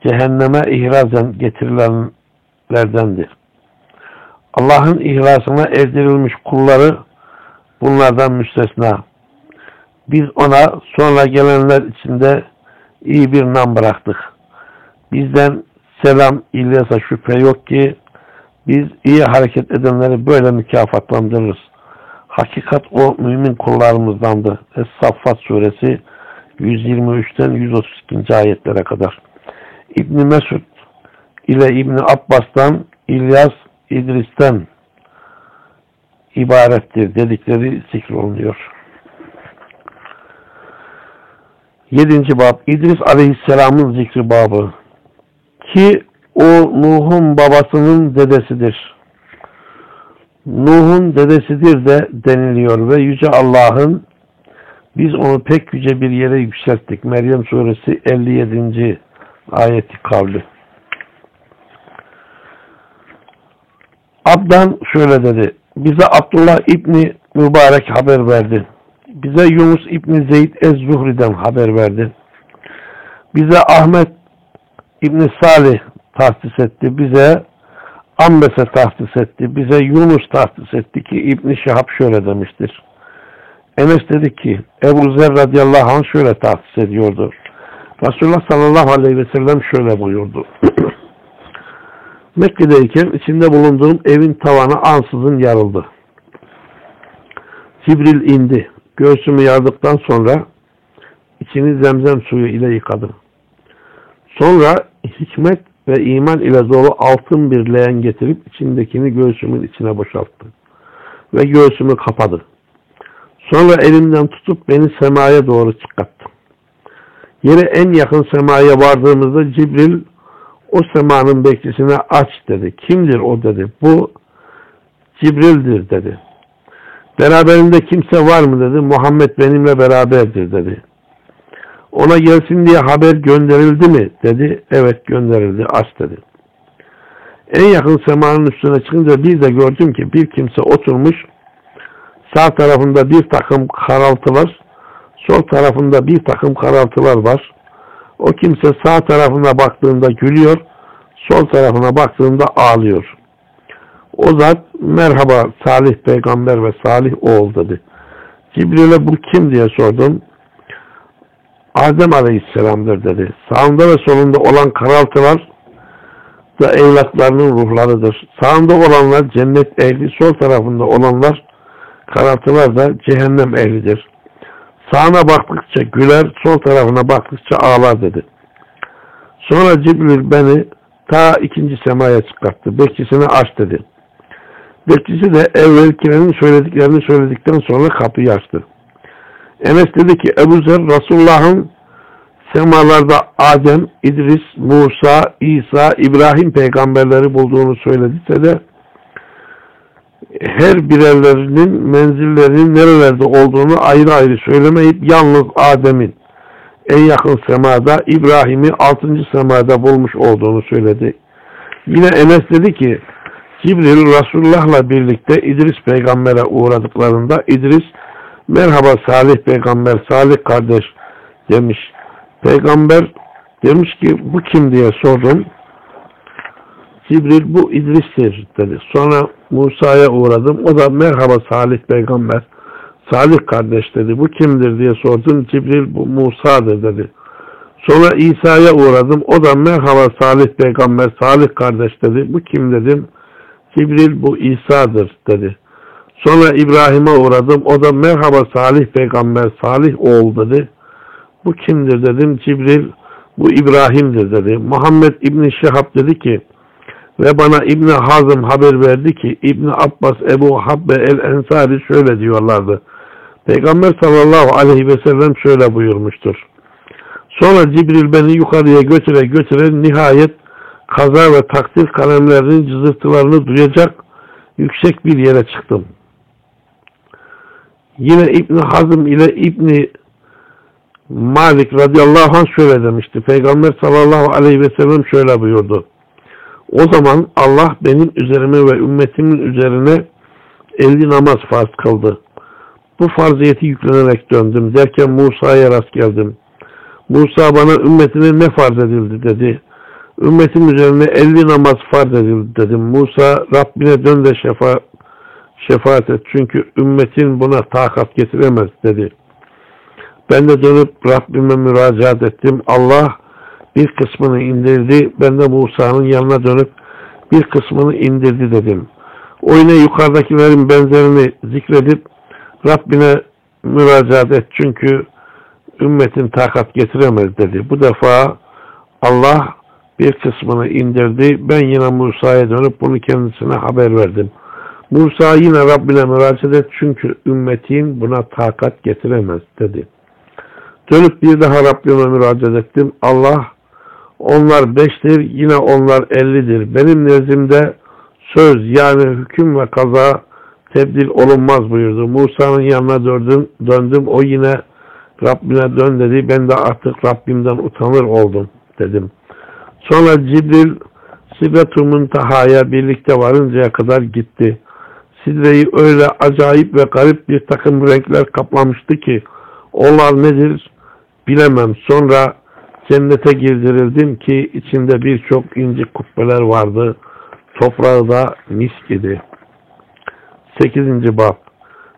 cehenneme ihrazen getirilenlerdendir. Allah'ın ihlasına erdirilmiş kulları bunlardan müstesna. Biz ona sonra gelenler içinde iyi bir nam bıraktık. Bizden selam İlyas'a şüphe yok ki biz iyi hareket edenleri böyle mükafatlandırırız. Hakikat o mümin kullarımızdandı. Es-Saffat suresi 123'ten 132. ayetlere kadar. İbni Mesud ile İbni Abbas'tan İlyas İdris'ten ibarettir dedikleri zikrolunuyor. Yedinci bab İdris Aleyhisselam'ın zikri babı ki o Nuh'un babasının dedesidir. Nuh'un dedesidir de deniliyor ve Yüce Allah'ın biz onu pek yüce bir yere yükselttik. Meryem suresi 57. ayeti kavli. Abdan şöyle dedi. Bize Abdullah İbni Mübarek haber verdi. Bize Yunus İbni Zeyd Ez-Zuhri'den haber verdi. Bize Ahmet İbni Salih tahsis etti. Bize Ambes'e tahsis etti. Bize Yunus tahsis etti ki İbni Şihab şöyle demiştir. Enes dedi ki Ebu Zer radıyallahu anh şöyle tahsis ediyordu. Resulullah sallallahu aleyhi ve sellem şöyle buyurdu. [CLEARS THROAT] Mekke'deyken içinde bulunduğum evin tavanı ansızın yarıldı. Cibril indi. Göğsümü yardıktan sonra içini zemzem suyu ile yıkadım. Sonra hikmet ve iman ile dolu altın bir leğen getirip içindekini göğsümün içine boşalttı. Ve göğsümü kapadı. Sonra elimden tutup beni semaya doğru çıkarttı. Yere en yakın semaya vardığımızda Cibril o semanın bekçisine aç dedi. Kimdir o dedi. Bu Cibril'dir dedi. Beraberinde kimse var mı dedi. Muhammed benimle beraberdir dedi. Ona gelsin diye haber gönderildi mi dedi. Evet gönderildi. Aç dedi. En yakın semanın üstüne çıkınca bir de gördüm ki bir kimse oturmuş sağ tarafında bir takım karaltılar sol tarafında bir takım karaltılar var. O kimse sağ tarafına baktığında gülüyor, sol tarafına baktığında ağlıyor. O zat merhaba Salih peygamber ve Salih oğul dedi. Cibril'e bu kim diye sordum. Adem Aleyhisselam'dır dedi. Sağında ve solunda olan karaltılar da evlatlarının ruhlarıdır. Sağında olanlar cennet ehli, sol tarafında olanlar karaltılar da cehennem ehlidir. Sağına baktıkça güler, sol tarafına baktıkça ağlar dedi. Sonra Cibril beni ta ikinci semaya çıkarttı. Bekçisine aç dedi. Bekçisi de evvelkilerin söylediklerini söyledikten sonra kapıyı açtı. Enes dedi ki Ebu Zer Resulullah'ın semalarda Adem, İdris, Musa, İsa, İbrahim peygamberleri bulduğunu söylediyse de her birerlerinin menzillerinin nerelerde olduğunu ayrı ayrı söylemeyip yalnız Adem'in en yakın semada İbrahim'i altıncı semada bulmuş olduğunu söyledi. Yine Enes dedi ki Cibril Resulullah'la birlikte İdris peygambere uğradıklarında İdris merhaba Salih peygamber, Salih kardeş demiş. Peygamber demiş ki bu kim diye sordum. Cibril bu İdris'tir dedi. Sonra Musa'ya uğradım. O da merhaba Salih peygamber. Salih kardeş dedi. Bu kimdir diye sordum. Cibril bu Musa'dır dedi. Sonra İsa'ya uğradım. O da merhaba Salih peygamber, Salih kardeş dedi. Bu kim dedim. Cibril bu İsa'dır dedi. Sonra İbrahim'e uğradım. O da merhaba Salih peygamber, Salih oğul dedi. Bu kimdir dedim. Cibril bu İbrahim'dir dedi. Muhammed İbni Şehab dedi ki ve bana İbni Hazım haber verdi ki İbni Abbas Ebu Habbe el-Ensari şöyle diyorlardı. Peygamber sallallahu aleyhi ve sellem şöyle buyurmuştur. Sonra Cibril beni yukarıya götüre götüre nihayet kaza ve takdir kalemlerinin cızırtılarını duyacak yüksek bir yere çıktım. Yine İbni Hazım ile İbni Malik radıyallahu anh şöyle demişti. Peygamber sallallahu aleyhi ve sellem şöyle buyurdu. O zaman Allah benim üzerime ve ümmetimin üzerine elli namaz farz kıldı. Bu farziyeti yüklenerek döndüm. Derken Musa'ya rast geldim. Musa bana ümmetine ne farz edildi dedi. Ümmetim üzerine elli namaz farz edildi dedim. Musa Rabbine dön de şefa, şefaat et. Çünkü ümmetin buna takat getiremez dedi. Ben de dönüp Rabbime müracaat ettim. Allah bir kısmını indirdi. Ben de Musa'nın yanına dönüp bir kısmını indirdi dedim. O yine yukarıdakilerin benzerini zikredip Rabbine müracaat et. Çünkü ümmetin takat getiremez dedi. Bu defa Allah bir kısmını indirdi. Ben yine Musa'ya dönüp bunu kendisine haber verdim. Musa yine Rabbine müracaat et çünkü ümmetin buna takat getiremez dedi. Dönüp bir daha Rabbime müracaat ettim. Allah onlar beştir yine onlar ellidir. Benim nezdimde söz yani hüküm ve kaza tebdil olunmaz buyurdu. Musa'nın yanına döndüm, döndüm. O yine Rabbine dön dedi. Ben de artık Rabbimden utanır oldum dedim. Sonra Cibril Sidretul Muntaha'ya birlikte varıncaya kadar gitti. Sidre'yi öyle acayip ve garip bir takım renkler kaplamıştı ki onlar nedir bilemem. Sonra cennete girdirildim ki içinde birçok inci kubbeler vardı. Toprağı da mis idi. 8. Bab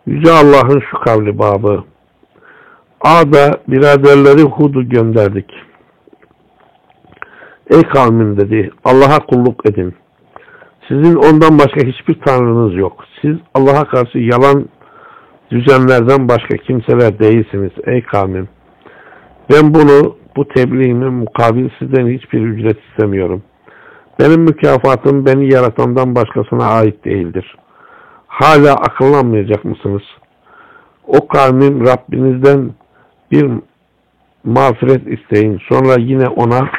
Yüce Allah'ın şu kavli babı A'da biraderleri Hud'u gönderdik. Ey kavmin dedi Allah'a kulluk edin. Sizin ondan başka hiçbir tanrınız yok. Siz Allah'a karşı yalan düzenlerden başka kimseler değilsiniz ey kavmim. Ben bunu bu tebliğime mukabil sizden hiçbir ücret istemiyorum. Benim mükafatım beni yaratandan başkasına ait değildir. Hala akıllanmayacak mısınız? O kavmin Rabbinizden bir mağfiret isteyin. Sonra yine ona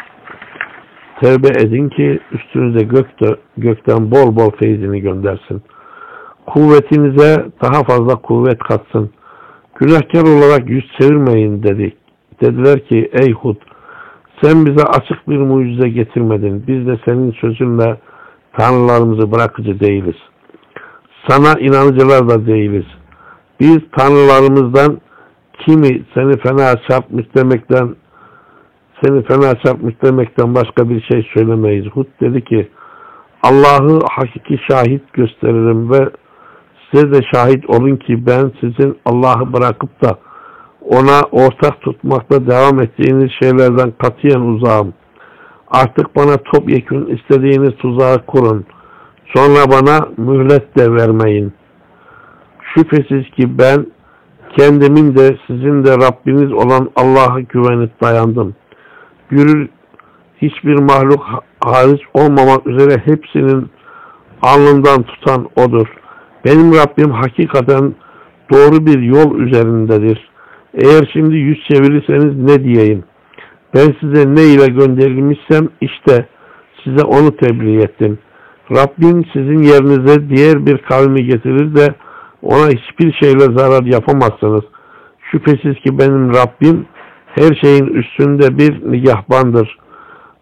tevbe edin ki üstünüze gökte, gökten bol bol feyzini göndersin. Kuvvetinize daha fazla kuvvet katsın. Günahkar olarak yüz çevirmeyin dedik. Dediler ki ey Hud sen bize açık bir mucize getirmedin. Biz de senin sözünle tanrılarımızı bırakıcı değiliz. Sana inanıcılar da değiliz. Biz tanrılarımızdan kimi seni fena çarpmış demekten seni fena çarpmış demekten başka bir şey söylemeyiz. Hud dedi ki Allah'ı hakiki şahit gösteririm ve size de şahit olun ki ben sizin Allah'ı bırakıp da ona ortak tutmakta devam ettiğiniz şeylerden katiyen uzağım. Artık bana topyekun istediğiniz tuzağı kurun. Sonra bana mühlet de vermeyin. Şüphesiz ki ben kendimin de sizin de Rabbiniz olan Allah'a güvenip dayandım. Yürür hiçbir mahluk hariç olmamak üzere hepsinin alnından tutan odur. Benim Rabbim hakikaten doğru bir yol üzerindedir. Eğer şimdi yüz çevirirseniz ne diyeyim? Ben size ne ile gönderilmişsem işte size onu tebliğ ettim. Rabbim sizin yerinize diğer bir kavmi getirir de ona hiçbir şeyle zarar yapamazsınız. Şüphesiz ki benim Rabbim her şeyin üstünde bir nigahbandır.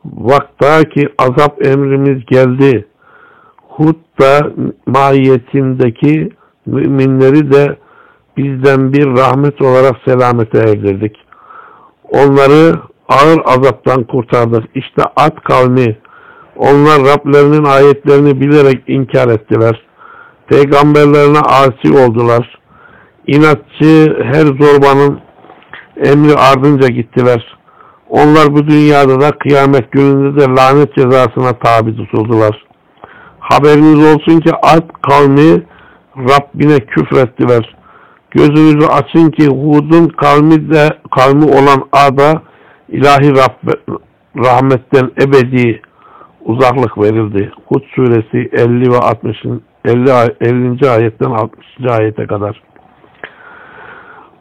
Vakta ki azap emrimiz geldi. Hud da mahiyetindeki müminleri de bizden bir rahmet olarak selamete erdirdik. Onları ağır azaptan kurtardık. İşte At kavmi onlar Rablerinin ayetlerini bilerek inkar ettiler. Peygamberlerine asi oldular. İnatçı her zorbanın emri ardınca gittiler. Onlar bu dünyada da kıyamet gününde de lanet cezasına tabi tutuldular. Haberiniz olsun ki Ad kavmi Rabbine küfrettiler. Gözünüzü açın ki Hud'un kavmi de kavmi olan Ad'a ilahi Rabb, rahmetten ebedi uzaklık verildi. Hud suresi 50 ve 60 50, 50. ayetten 60. ayete kadar.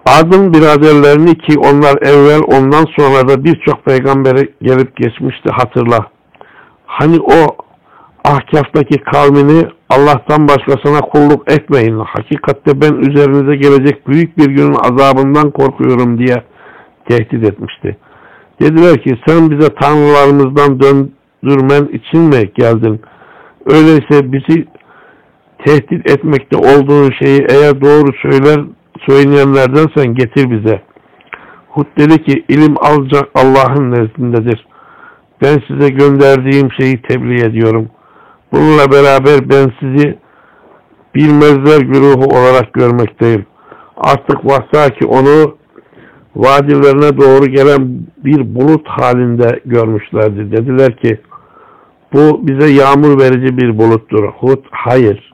Adın biraderlerini ki onlar evvel ondan sonra da birçok peygambere gelip geçmişti hatırla. Hani o ahkaftaki kavmini Allah'tan başkasına kulluk etmeyin. Hakikatte ben üzerinize gelecek büyük bir günün azabından korkuyorum diye tehdit etmişti. Dediler ki sen bize tanrılarımızdan döndürmen için mi geldin? Öyleyse bizi tehdit etmekte olduğun şeyi eğer doğru söyler söyleyenlerdensen getir bize. Hud dedi ki ilim alacak Allah'ın nezdindedir. Ben size gönderdiğim şeyi tebliğ ediyorum. Bununla beraber ben sizi bilmezler güruhu olarak görmekteyim. Artık vakta ki onu vadilerine doğru gelen bir bulut halinde görmüşlerdi. Dediler ki bu bize yağmur verici bir buluttur. Hud hayır.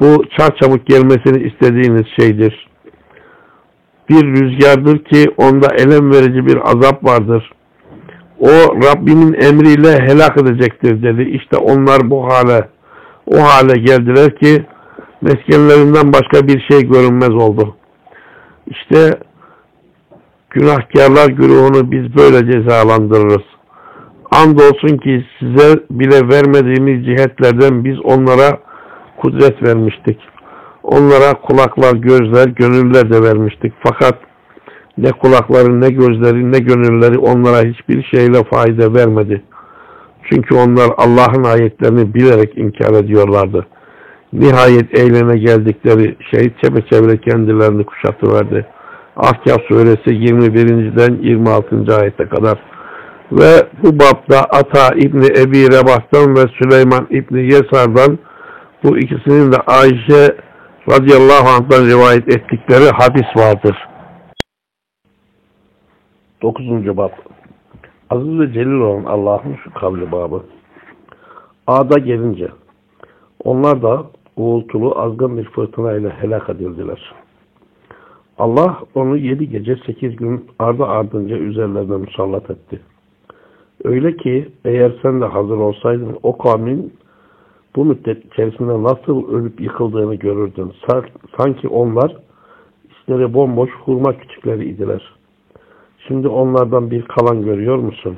Bu çarçabuk gelmesini istediğiniz şeydir. Bir rüzgardır ki onda elem verici bir azap vardır. O Rabbimin emriyle helak edecektir dedi. İşte onlar bu hale o hale geldiler ki meskenlerinden başka bir şey görünmez oldu. İşte günahkarlar güruhunu biz böyle cezalandırırız. Andolsun ki size bile vermediğimiz cihetlerden biz onlara kudret vermiştik. Onlara kulaklar, gözler, gönüller de vermiştik. Fakat ne kulakları, ne gözleri, ne gönülleri onlara hiçbir şeyle fayda vermedi. Çünkü onlar Allah'ın ayetlerini bilerek inkar ediyorlardı. Nihayet eyleme geldikleri şehit çepeçevre kendilerini kuşatıverdi. Ahkaf suresi 21.den 26. ayete kadar. Ve bu babda Ata İbni Ebi Rebah'tan ve Süleyman İbni Yesar'dan bu ikisinin de Ayşe radıyallahu anh'tan rivayet ettikleri hadis vardır. 9. bab Aziz ve celil olan Allah'ın şu kavli babı. A'da gelince onlar da uğultulu azgın bir fırtına ile helak edildiler. Allah onu yedi gece sekiz gün ardı ardınca üzerlerine musallat etti. Öyle ki eğer sen de hazır olsaydın o kavmin bu müddet içerisinde nasıl ölüp yıkıldığını görürdün. Sanki onlar işleri bomboş hurma küçükleri idiler. Şimdi onlardan bir kalan görüyor musun?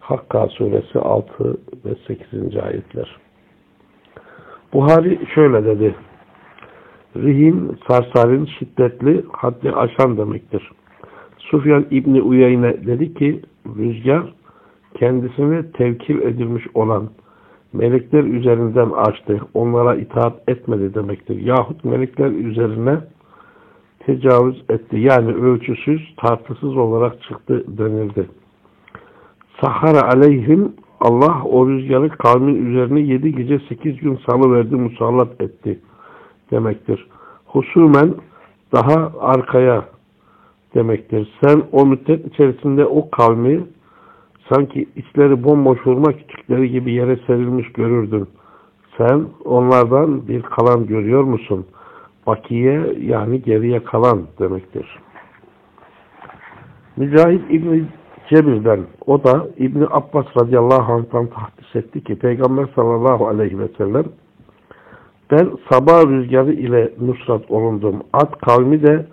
Hakka suresi 6 ve 8. ayetler. Buhari şöyle dedi. Rihim sarsarin şiddetli haddi aşan demektir. Sufyan İbni Uyeyne dedi ki rüzgar kendisine tevkil edilmiş olan melekler üzerinden açtı. Onlara itaat etmedi demektir. Yahut melekler üzerine tecavüz etti. Yani ölçüsüz, tartısız olarak çıktı denildi. Sahara aleyhim Allah o rüzgarı kavmin üzerine yedi gece sekiz gün salıverdi, musallat etti demektir. Husumen daha arkaya demektir. Sen o müddet içerisinde o kavmi sanki içleri bomboş hurma küçükleri gibi yere serilmiş görürdün. Sen onlardan bir kalan görüyor musun? Bakiye yani geriye kalan demektir. Mücahit İbni Cebir'den o da İbni Abbas radıyallahu anh'tan tahdis etti ki Peygamber sallallahu aleyhi ve sellem ben sabah rüzgarı ile nusrat olundum. At kavmi de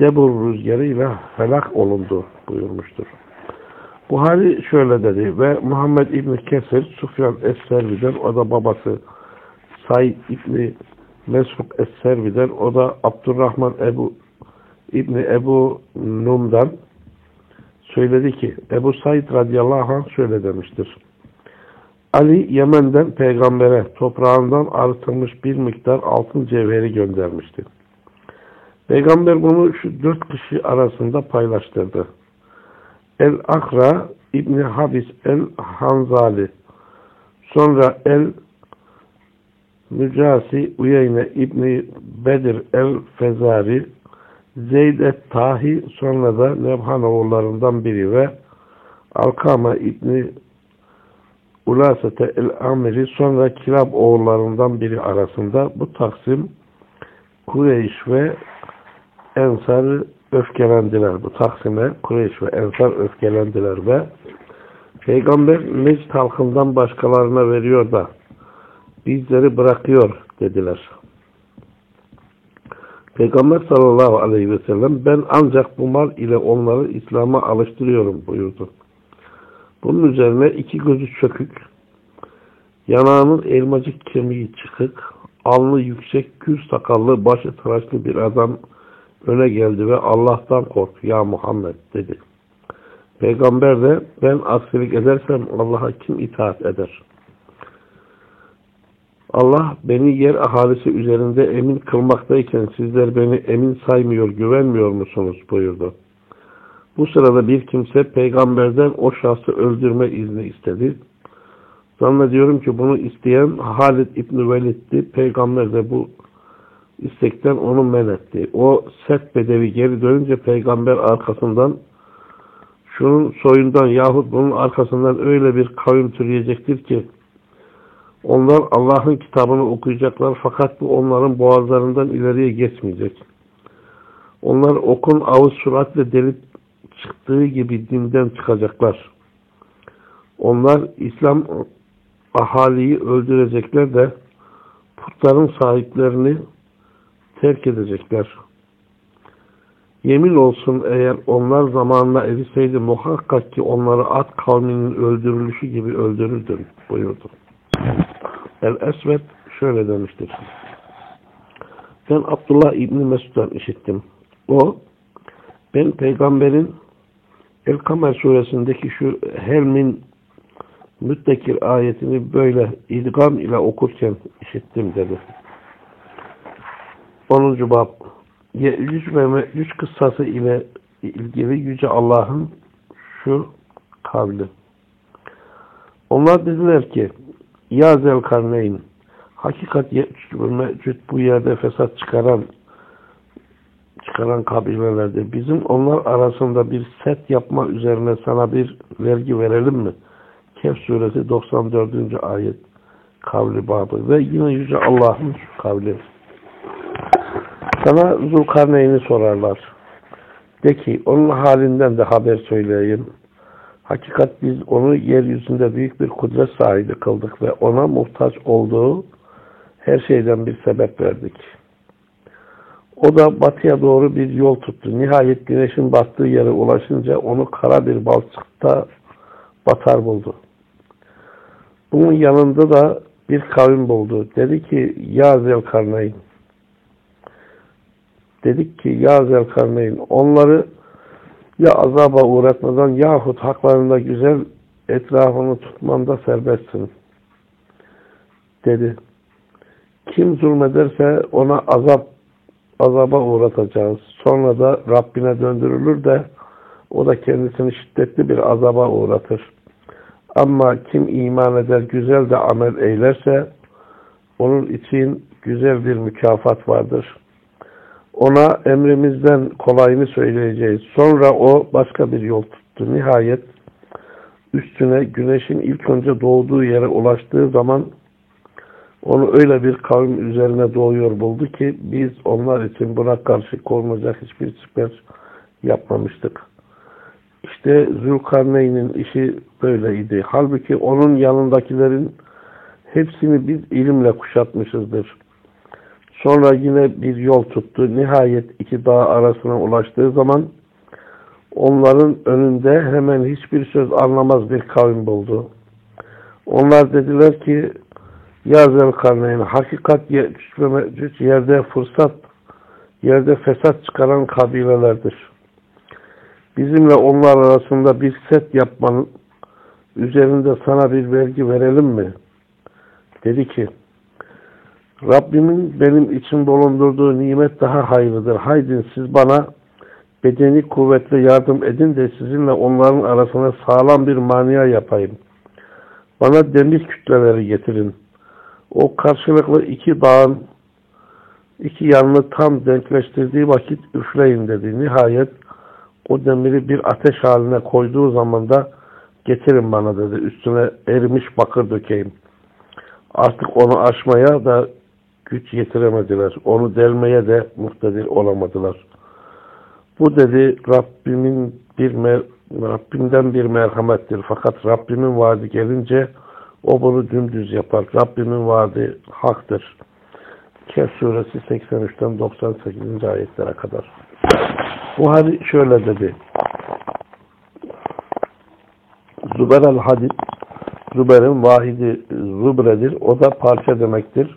Debur rüzgarı ile helak olundu buyurmuştur. Buhari şöyle dedi ve Muhammed İbni Kesir Sufyan Es-Servi'den o da babası Said İbni Mesruk Es-Servi'den o da Abdurrahman Ebu İbni Ebu Num'dan söyledi ki Ebu Said radıyallahu anh şöyle demiştir. Ali Yemen'den peygambere toprağından arıtılmış bir miktar altın cevheri göndermişti. Peygamber bunu şu dört kişi arasında paylaştırdı. El-Akra İbni Habis el-Hanzali. Sonra El Mücasi Uyeyne İbni Bedir el-Fezari. Zeyd et-Tahi sonra da Nebhanoğullarından biri ve Alkama İbni Ulasete el-Amiri sonra Kilab oğullarından biri arasında bu taksim Kureyş ve Ensar öfkelendiler. Bu taksime Kureyş ve Ensar öfkelendiler ve Peygamber Necd halkından başkalarına veriyor da bizleri bırakıyor dediler. Peygamber sallallahu aleyhi ve sellem ben ancak bu mal ile onları İslam'a alıştırıyorum buyurdu. Bunun üzerine iki gözü çökük, yanağının elmacık kemiği çıkık, alnı yüksek, kür sakallı, başı tıraşlı bir adam öne geldi ve Allah'tan kork ya Muhammed dedi. Peygamber de ben aksilik edersem Allah'a kim itaat eder? Allah beni yer ahalisi üzerinde emin kılmaktayken sizler beni emin saymıyor, güvenmiyor musunuz buyurdu. Bu sırada bir kimse peygamberden o şahsı öldürme izni istedi. Zannediyorum ki bunu isteyen Halid İbni Velid'ti. Peygamber de bu istekten onu men etti. O set bedevi geri dönünce peygamber arkasından şunun soyundan yahut bunun arkasından öyle bir kavim türeyecektir ki onlar Allah'ın kitabını okuyacaklar fakat bu onların boğazlarından ileriye geçmeyecek. Onlar okun avı süratle delip çıktığı gibi dinden çıkacaklar. Onlar İslam ahaliyi öldürecekler de putların sahiplerini terk edecekler. Yemin olsun eğer onlar zamanla eriseydi muhakkak ki onları at kavminin öldürülüşü gibi öldürürdüm buyurdu. El-Esved şöyle demiştir. Ben Abdullah İbni Mesud'dan işittim. O ben peygamberin El-Kamer suresindeki şu Helmin müttekir ayetini böyle idgam ile okurken işittim dedi. 10. bab Ye'cüc ve Me'cüc kıssası ile ilgili Yüce Allah'ın şu kavli. Onlar dediler ki Ya Zelkarneyn hakikat Ye'cüc ve Me'cüc bu yerde fesat çıkaran çıkaran kabilelerde bizim onlar arasında bir set yapma üzerine sana bir vergi verelim mi? Kehf suresi 94. ayet kavli babı ve yine Yüce Allah'ın şu kavli. Sana Zulkarneyn'i sorarlar. De ki onun halinden de haber söyleyeyim. Hakikat biz onu yeryüzünde büyük bir kudret sahibi kıldık ve ona muhtaç olduğu her şeyden bir sebep verdik. O da batıya doğru bir yol tuttu. Nihayet güneşin battığı yere ulaşınca onu kara bir balçıkta batar buldu. Bunun yanında da bir kavim buldu. Dedi ki ya Zelkarneyn dedik ki ya Zelkarneyn onları ya azaba uğratmadan yahut haklarında güzel etrafını tutmanda serbestsin dedi. Kim zulmederse ona azap azaba uğratacağız. Sonra da Rabbine döndürülür de o da kendisini şiddetli bir azaba uğratır. Ama kim iman eder, güzel de amel eylerse onun için güzel bir mükafat vardır. Ona emrimizden kolayını söyleyeceğiz. Sonra o başka bir yol tuttu. Nihayet üstüne güneşin ilk önce doğduğu yere ulaştığı zaman onu öyle bir kavim üzerine doğuyor buldu ki biz onlar için buna karşı korunacak hiçbir siper yapmamıştık. İşte Zülkarneyn'in işi böyleydi. Halbuki onun yanındakilerin hepsini biz ilimle kuşatmışızdır. Sonra yine bir yol tuttu. Nihayet iki dağ arasına ulaştığı zaman onların önünde hemen hiçbir söz anlamaz bir kavim buldu. Onlar dediler ki Ya Zelkarneyn hakikat yerde fırsat yerde fesat çıkaran kabilelerdir. Bizimle onlar arasında bir set yapmanın üzerinde sana bir vergi verelim mi? Dedi ki Rabbimin benim için bulundurduğu nimet daha hayırlıdır. Haydin siz bana bedeni kuvvetle yardım edin de sizinle onların arasına sağlam bir mania yapayım. Bana demir kütleleri getirin. O karşılıklı iki dağın iki yanını tam denkleştirdiği vakit üfleyin dedi. Nihayet o demiri bir ateş haline koyduğu zaman da getirin bana dedi. Üstüne erimiş bakır dökeyim. Artık onu aşmaya da güç yetiremediler. Onu delmeye de muhtedir olamadılar. Bu dedi Rabbimin bir Rabbimden bir merhamettir. Fakat Rabbimin vaadi gelince o bunu dümdüz yapar. Rabbimin vaadi haktır. Kehf suresi 83'ten 98. ayetlere kadar. Buhari şöyle dedi. Zuber el-Hadid Zuber'in vahidi Zubre'dir. O da parça demektir.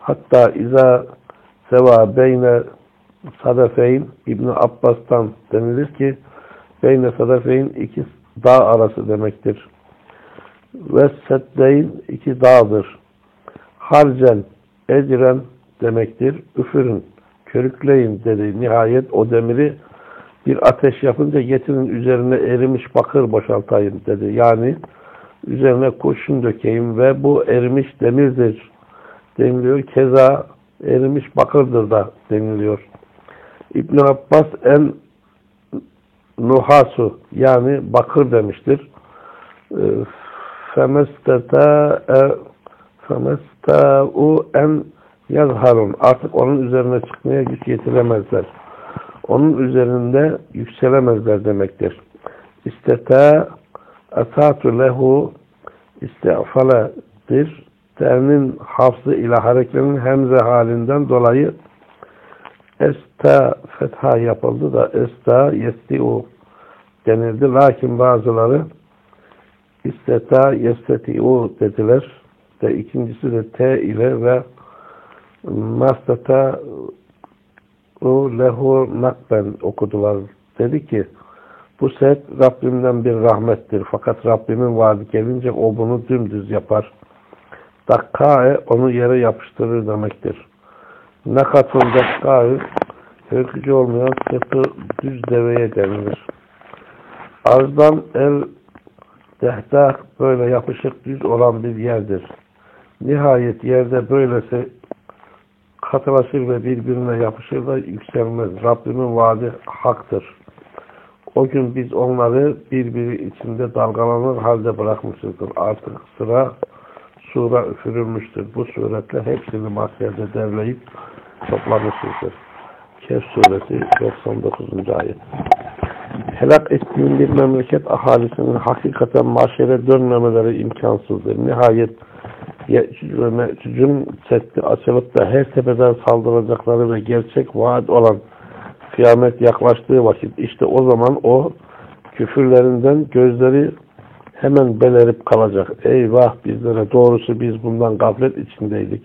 Hatta iza seva beyne sadefeyn İbn Abbas'tan denilir ki beyne sadefeyn iki dağ arası demektir. Ve setdeyn iki dağdır. Harcen ecren demektir. Üfürün, körükleyin dedi. Nihayet o demiri bir ateş yapınca getirin üzerine erimiş bakır boşaltayım dedi. Yani üzerine kurşun dökeyim ve bu erimiş demirdir deniliyor. Keza erimiş bakırdır da deniliyor. İbn Abbas en nuhasu yani bakır demiştir. Ee, Femestete femesteu en yazharun. Artık onun üzerine çıkmaya güç yetiremezler. Onun üzerinde yükselemezler demektir. İstete atatu lehu isti'faledir terinin hafzı ile harekenin hemze halinden dolayı esta fetha yapıldı da esta yesti'u denildi. Lakin bazıları isteta yesteti'u dediler. De ikincisi de T ile ve mastata u lehu nakben okudular. Dedi ki bu set Rabbimden bir rahmettir. Fakat Rabbimin vaadi gelince o bunu dümdüz yapar. Dakkae onu yere yapıştırır demektir. Nakatun dakkae hırkıcı olmayan sırtı düz deveye denilir. Arzdan el dehdak böyle yapışık düz olan bir yerdir. Nihayet yerde böylese katılaşır ve birbirine yapışır da yükselmez. Rabbimin vaadi haktır. O gün biz onları birbiri içinde dalgalanır halde bırakmışızdır. Artık sıra sura üfürülmüştür. Bu suretle hepsini mahşerde derleyip toplamışızdır. Kehf suresi 99. ayet. Helak ettiğin bir memleket ahalisinin hakikaten mahşere dönmemeleri imkansızdır. Nihayet Yecüc ve Mecüc'ün setti açılıp da her tepeden saldıracakları ve gerçek vaat olan kıyamet yaklaştığı vakit işte o zaman o küfürlerinden gözleri hemen belerip kalacak. Eyvah bizlere doğrusu biz bundan gaflet içindeydik.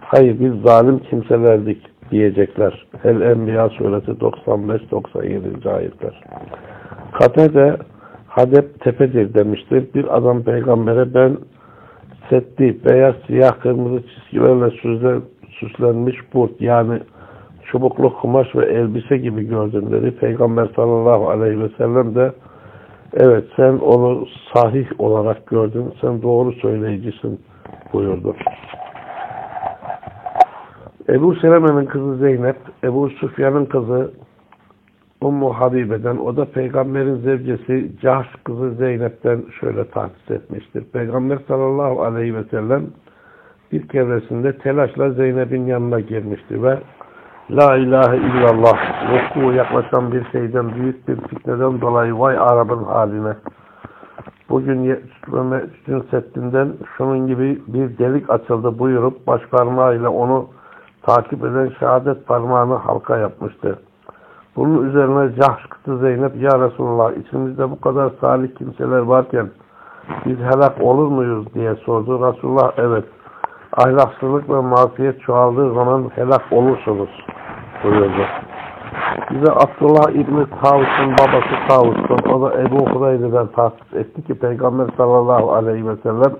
Hayır biz zalim kimselerdik diyecekler. El Enbiya suresi 95-97. ayetler. Katede Hadep tepedir demiştir. Bir adam peygambere ben setli, beyaz, siyah, kırmızı çizgilerle süslenmiş burt yani çubuklu kumaş ve elbise gibi gördüm dedi. Peygamber sallallahu aleyhi ve sellem de Evet sen onu sahih olarak gördün. Sen doğru söyleyicisin buyurdu. Ebu Seleme'nin kızı Zeynep, Ebu Sufyan'ın kızı Ummu Habibe'den, o da peygamberin zevcesi Cahş kızı Zeynep'ten şöyle tahsis etmiştir. Peygamber sallallahu aleyhi ve sellem bir keresinde telaşla Zeynep'in yanına girmişti ve La ilahe illallah vuku yaklaşan bir şeyden büyük bir fitneden dolayı vay Arap'ın haline. Bugün Yetüsün Settinden şunun gibi bir delik açıldı buyurup baş parmağıyla onu takip eden şehadet parmağını halka yapmıştı. Bunun üzerine Cahş kızı Zeynep Ya Resulullah içimizde bu kadar salih kimseler varken biz helak olur muyuz diye sordu. Resulullah evet ahlaksızlık ve masiyet çoğaldığı zaman helak olursunuz buyurdu. Bize Abdullah İbni Tavus'un babası Tavus'un o da Ebu Hureyre'den tahsis etti ki Peygamber sallallahu aleyhi ve sellem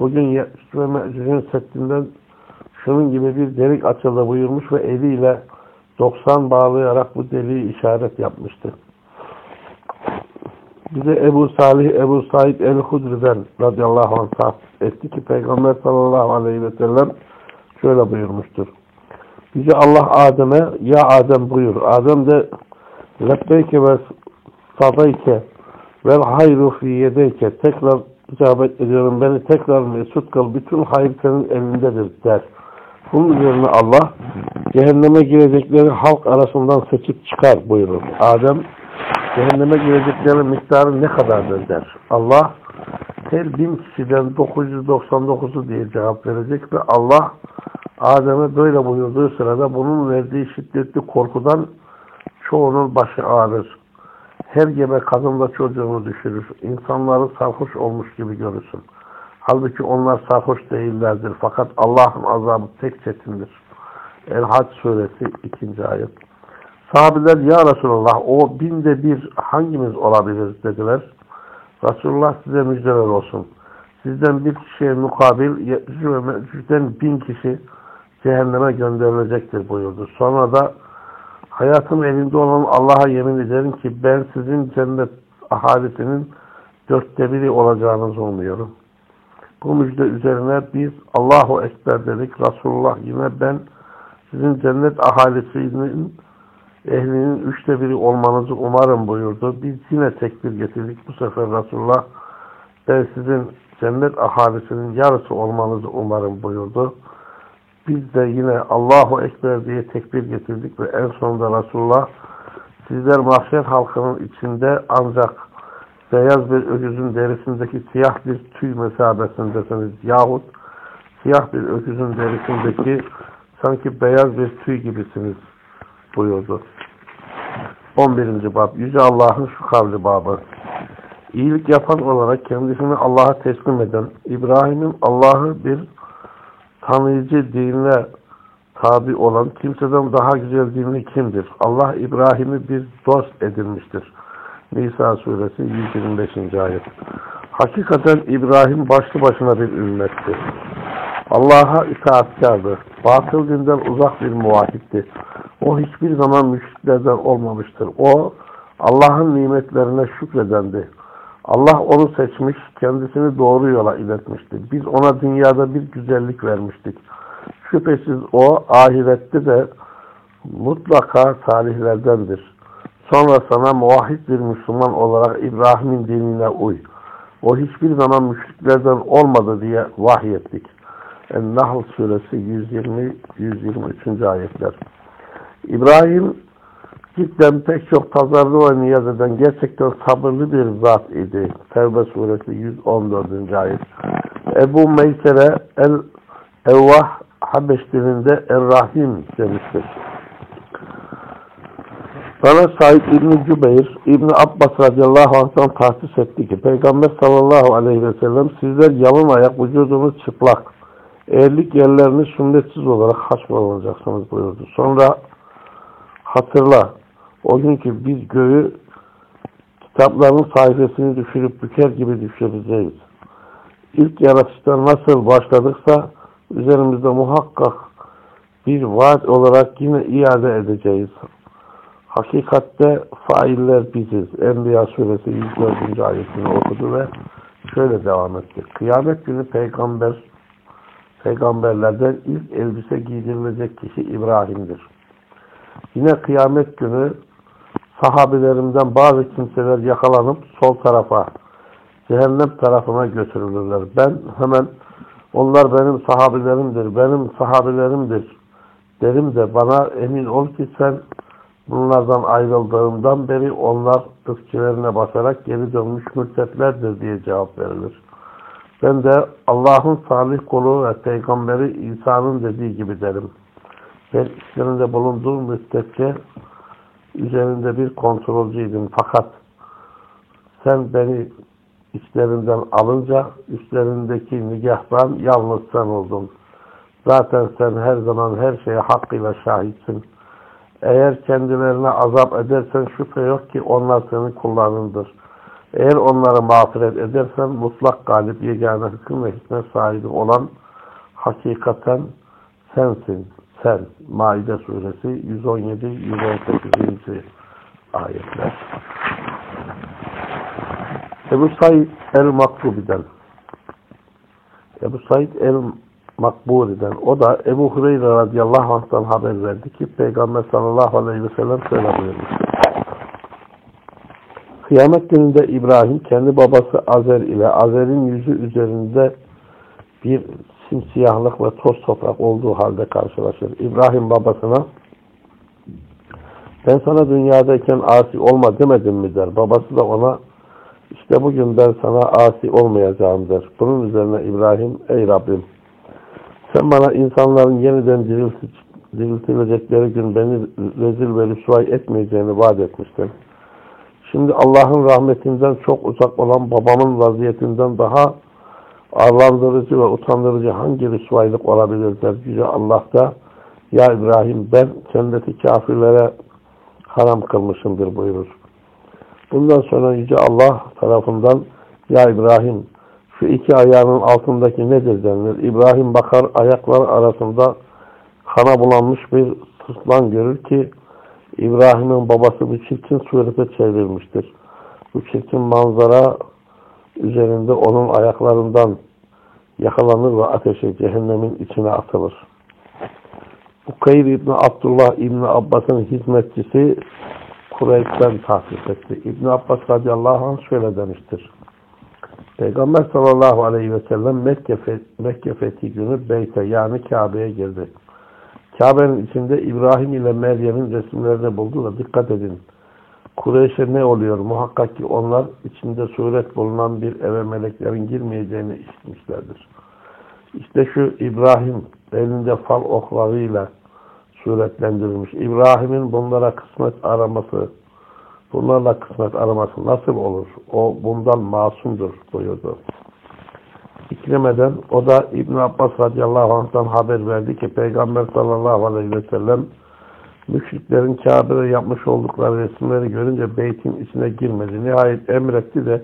bugün Yetüs ve Mecüz'ün settinden şunun gibi bir delik açıldı buyurmuş ve eliyle 90 bağlayarak bu deliği işaret yapmıştı. Bize Ebu Salih, Ebu Said el-Hudri'den radıyallahu anh tahsis etti ki Peygamber sallallahu aleyhi ve sellem şöyle buyurmuştur. Bize Allah Adem'e ya Adem buyur. Adem de lebbeyke ve sadayke vel hayru fi yedeyke tekrar icabet ediyorum. Beni tekrar mesut kıl. Bütün hayır senin elindedir der. Bunun üzerine Allah cehenneme girecekleri halk arasından seçip çıkar buyurur. Adem cehenneme gireceklerin miktarı ne kadardır der. Allah her bin kişiden 999'u diye cevap verecek ve Allah Adem'e böyle buyurduğu sırada bunun verdiği şiddetli korkudan çoğunun başı ağrır. Her gebe kadın da çocuğunu düşürür. İnsanları sarhoş olmuş gibi görürsün. Halbuki onlar sarhoş değillerdir. Fakat Allah'ın azabı tek çetindir. El-Hac suresi 2. ayet. Sahabeler ya Resulallah o binde bir hangimiz olabiliriz dediler. Resulullah size müjdeler olsun. Sizden bir kişiye mukabil Mecüc'den bin kişi cehenneme gönderilecektir buyurdu. Sonra da hayatım elinde olan Allah'a yemin ederim ki ben sizin cennet ahalisinin dörtte biri olacağınızı umuyorum. Bu müjde üzerine biz Allahu Ekber dedik. Resulullah yine ben sizin cennet ahalisinin ehlinin üçte biri olmanızı umarım buyurdu. Biz yine tekbir getirdik. Bu sefer Resulullah ben sizin cennet ahalisinin yarısı olmanızı umarım buyurdu. Biz de yine Allahu Ekber diye tekbir getirdik ve en sonunda Resulullah sizler mahşer halkının içinde ancak beyaz bir öküzün derisindeki siyah bir tüy mesabesindesiniz yahut siyah bir öküzün derisindeki sanki beyaz bir tüy gibisiniz buyurdu. 11. bab Yüce Allah'ın şu kavli babı İyilik yapan olarak kendisini Allah'a teslim eden İbrahim'in Allah'ı bir tanıyıcı dinle tabi olan kimseden daha güzel dinli kimdir? Allah İbrahim'i bir dost edilmiştir. Nisa suresi 125. ayet. Hakikaten İbrahim başlı başına bir ümmetti. Allah'a itaatkardı. Batıl dinden uzak bir muvahitti. O hiçbir zaman müşriklerden olmamıştır. O Allah'ın nimetlerine şükredendi. Allah onu seçmiş, kendisini doğru yola iletmişti. Biz ona dünyada bir güzellik vermiştik. Şüphesiz o ahirette de mutlaka salihlerdendir. Sonra sana muvahhid bir Müslüman olarak İbrahim'in dinine uy. O hiçbir zaman müşriklerden olmadı diye vahyettik. En-Nahl suresi 120-123. ayetler. İbrahim cidden pek çok pazarlı niyaz eden gerçekten sabırlı bir zat idi. Tevbe suresi 114. ayet. Ebu Meysere el-Evvah Habeş dilinde Er-Rahim demiştir. Bana Said İbni Cübeyr, İbni Abbas radıyallahu anh'tan tahsis etti ki Peygamber sallallahu aleyhi ve sellem sizler yalın ayak, vücudunuz çıplak, eğerlik yerlerini sünnetsiz olarak haşmalanacaksınız buyurdu. Sonra hatırla o gün ki biz göğü kitapların sayfasını düşürüp büker gibi düşüreceğiz. İlk yaratışta nasıl başladıksa üzerimizde muhakkak bir vaat olarak yine iade edeceğiz. Hakikatte failler biziz. Enbiya suresi 104. ayetini okudu ve şöyle devam etti. Kıyamet günü peygamber peygamberlerden ilk elbise giydirilecek kişi İbrahim'dir. Yine kıyamet günü sahabelerimden bazı kimseler yakalanıp sol tarafa, cehennem tarafına götürülürler. Ben hemen onlar benim sahabelerimdir, benim sahabelerimdir derim de bana emin ol ki sen bunlardan ayrıldığından beri onlar öfkelerine basarak geri dönmüş mürtetlerdir diye cevap verilir. Ben de Allah'ın salih kulu ve peygamberi İsa'nın dediği gibi derim. Ben işlerinde bulunduğum müddetçe üzerinde bir kontrolcüydüm. Fakat sen beni içlerinden alınca üstlerindeki nigahban yalnız sen oldun. Zaten sen her zaman her şeye hakkıyla şahitsin. Eğer kendilerine azap edersen şüphe yok ki onlar senin kullarındır. Eğer onları mağfiret edersen mutlak galip yegane hüküm ve hikmet sahibi olan hakikaten sensin. Sen. Maide suresi 117-118. ayetler. Ebu Said el-Makbubi'den Ebu Said el-Makburi'den o da Ebu Hureyre radıyallahu anh'tan haber verdi ki Peygamber sallallahu aleyhi ve sellem şöyle buyurmuştur. Kıyamet gününde İbrahim kendi babası Azer ile Azer'in yüzü üzerinde bir simsiyahlık ve toz toprak olduğu halde karşılaşır. İbrahim babasına ben sana dünyadayken asi olma demedim mi der. Babası da ona işte bugün ben sana asi olmayacağım der. Bunun üzerine İbrahim ey Rabbim sen bana insanların yeniden diriltilecekleri gün beni rezil ve rüsvay etmeyeceğini vaat etmiştin. Şimdi Allah'ın rahmetinden çok uzak olan babamın vaziyetinden daha arlandırıcı ve utandırıcı hangi rüsvaylık olabilir der. Yüce Allah da ya İbrahim ben cenneti kafirlere haram kılmışımdır buyurur. Bundan sonra Yüce Allah tarafından ya İbrahim şu iki ayağının altındaki nedir denilir. İbrahim bakar ayaklar arasında kana bulanmış bir sıslan görür ki İbrahim'in babası bu çirkin surete çevrilmiştir. Bu çirkin manzara üzerinde onun ayaklarından yakalanır ve ateşe cehennemin içine atılır. Ukayr İbni Abdullah İbni Abbas'ın hizmetçisi Kureyş'ten tahsis etti. İbn Abbas radıyallahu anh şöyle demiştir. Peygamber sallallahu aleyhi ve sellem Mekke, Mekke fethi günü Beyt'e yani Kabe'ye girdi. Kabe'nin içinde İbrahim ile Meryem'in resimlerini buldu da dikkat edin. Kureyş'e ne oluyor? Muhakkak ki onlar içinde suret bulunan bir eve meleklerin girmeyeceğini işitmişlerdir. İşte şu İbrahim elinde fal oklarıyla suretlendirilmiş. İbrahim'in bunlara kısmet araması, bunlarla kısmet araması nasıl olur? O bundan masumdur buyurdu. İkrimeden o da İbn Abbas radıyallahu anh'tan haber verdi ki Peygamber sallallahu aleyhi ve sellem müşriklerin Kabe'de yapmış oldukları resimleri görünce beytin içine girmedi. Nihayet emretti de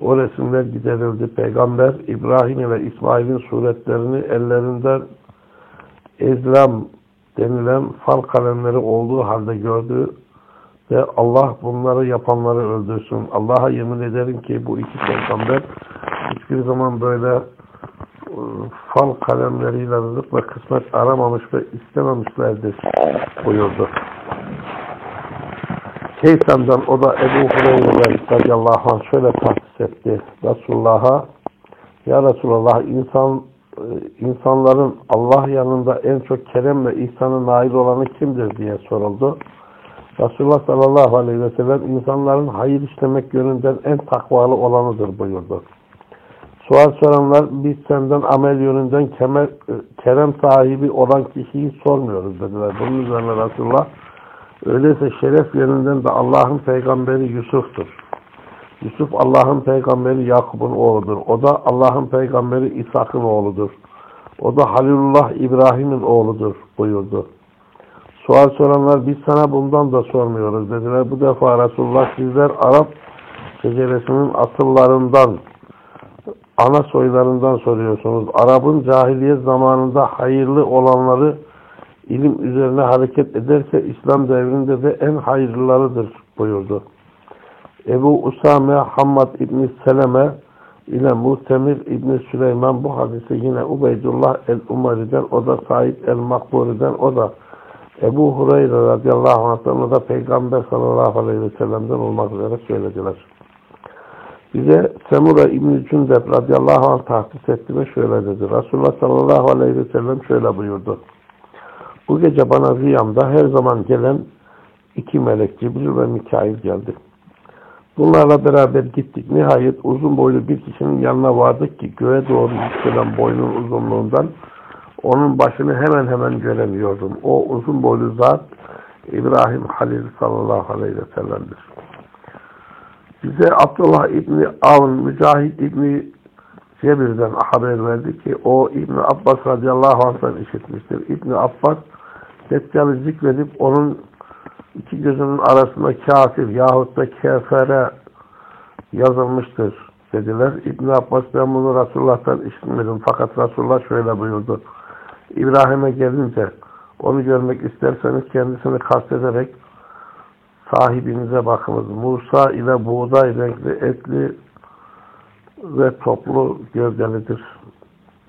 o resimler giderildi. Peygamber İbrahim ve İsmail'in suretlerini ellerinden ezlam denilen fal kalemleri olduğu halde gördü ve Allah bunları yapanları öldürsün. Allah'a yemin ederim ki bu iki peygamber hiçbir zaman böyle fal kalemleriyle rızık ve kısmet aramamış ve istememişlerdir buyurdu. Keysan'dan o da Ebu Hureyre radıyallahu anh şöyle tahsis etti. Resulullah'a Ya Resulullah insan e, insanların Allah yanında en çok kerem ve ihsanı nail olanı kimdir diye soruldu. Resulullah sallallahu aleyhi ve sellem insanların hayır işlemek yönünden en takvalı olanıdır buyurdu. Sual soranlar biz senden amel yönünden kemer, e, kerem sahibi olan kişiyi sormuyoruz dediler. Bunun üzerine Resulullah öyleyse şeref yönünden de Allah'ın peygamberi Yusuf'tur. Yusuf Allah'ın peygamberi Yakup'un oğludur. O da Allah'ın peygamberi İshak'ın oğludur. O da Halilullah İbrahim'in oğludur buyurdu. Sual soranlar biz sana bundan da sormuyoruz dediler. Bu defa Resulullah sizler Arap şeceresinin asıllarından ana soylarından soruyorsunuz. Arap'ın cahiliyet zamanında hayırlı olanları ilim üzerine hareket ederse İslam devrinde de en hayırlılarıdır buyurdu. Ebu Usame Hammad İbni Seleme ile Muhtemir İbni Süleyman bu hadisi yine Ubeydullah el-Umari'den, o da Said el-Makburi'den, o da Ebu Hureyre radıyallahu anh'tan, o da Peygamber sallallahu aleyhi ve sellem'den olmak üzere söylediler. Bize Semura İbni Cündep radıyallahu anh tahsis etti ve şöyle dedi. Resulullah sallallahu aleyhi ve sellem şöyle buyurdu. Bu gece bana rüyamda her zaman gelen iki melek Cibril ve Mikail geldi. Bunlarla beraber gittik. Nihayet uzun boylu bir kişinin yanına vardık ki göğe doğru yükselen boynun uzunluğundan onun başını hemen hemen göremiyordum. O uzun boylu zat İbrahim Halil sallallahu aleyhi ve sellem'dir. Bize Abdullah İbni Avn, Mücahit İbni Cebir'den haber verdi ki o İbni Abbas radıyallahu anh'tan işitmiştir. İbni Abbas Deccal'ı zikredip onun iki gözünün arasında kafir yahut da kefere yazılmıştır dediler. İbn Abbas ben bunu Resulullah'tan işitmedim. Fakat Resulullah şöyle buyurdu. İbrahim'e gelince onu görmek isterseniz kendisini kastederek sahibinize bakınız. Musa ile buğday renkli, etli ve toplu gövdelidir.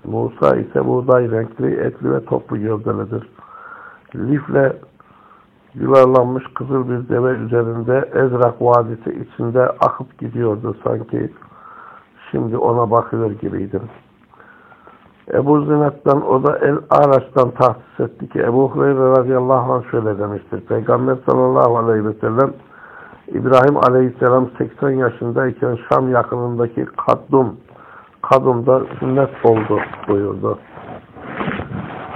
Musa ise buğday renkli, etli ve toplu gövdelidir. Lifle yuvarlanmış kızıl bir deve üzerinde Ezrak Vadisi içinde akıp gidiyordu sanki. Şimdi ona bakıyor gibiydim. Ebu Zinat'tan o da El Araç'tan tahsis etti ki Ebu Hureyre radıyallahu anh şöyle demiştir. Peygamber sallallahu aleyhi ve sellem İbrahim aleyhisselam 80 yaşındayken Şam yakınındaki Kadum Kadum'da sünnet oldu buyurdu.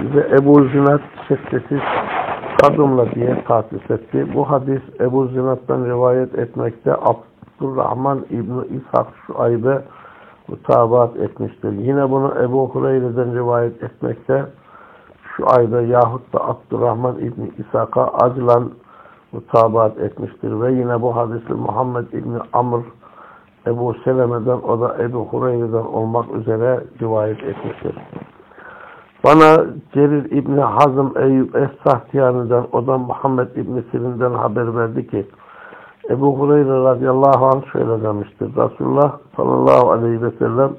Bize Ebu Zinat şeddesiz Kadumla diye tahsis etti. Bu hadis Ebu Zinat'tan rivayet etmekte Abdurrahman İbni İshak şu ayda mutabat etmiştir. Yine bunu Ebu Hureyre'den rivayet etmekte şu ayda yahut da Abdurrahman İbni İshak'a acılan mutabat etmiştir. Ve yine bu hadisi Muhammed İbni Amr Ebu Seleme'den o da Ebu Hureyre'den olmak üzere rivayet etmiştir. Bana Cerir İbni Hazım Eyüp Es-Sahtiyani'den o da Muhammed İbni Sirin'den haber verdi ki Ebu Hureyre radıyallahu anh şöyle demiştir. Resulullah sallallahu aleyhi ve sellem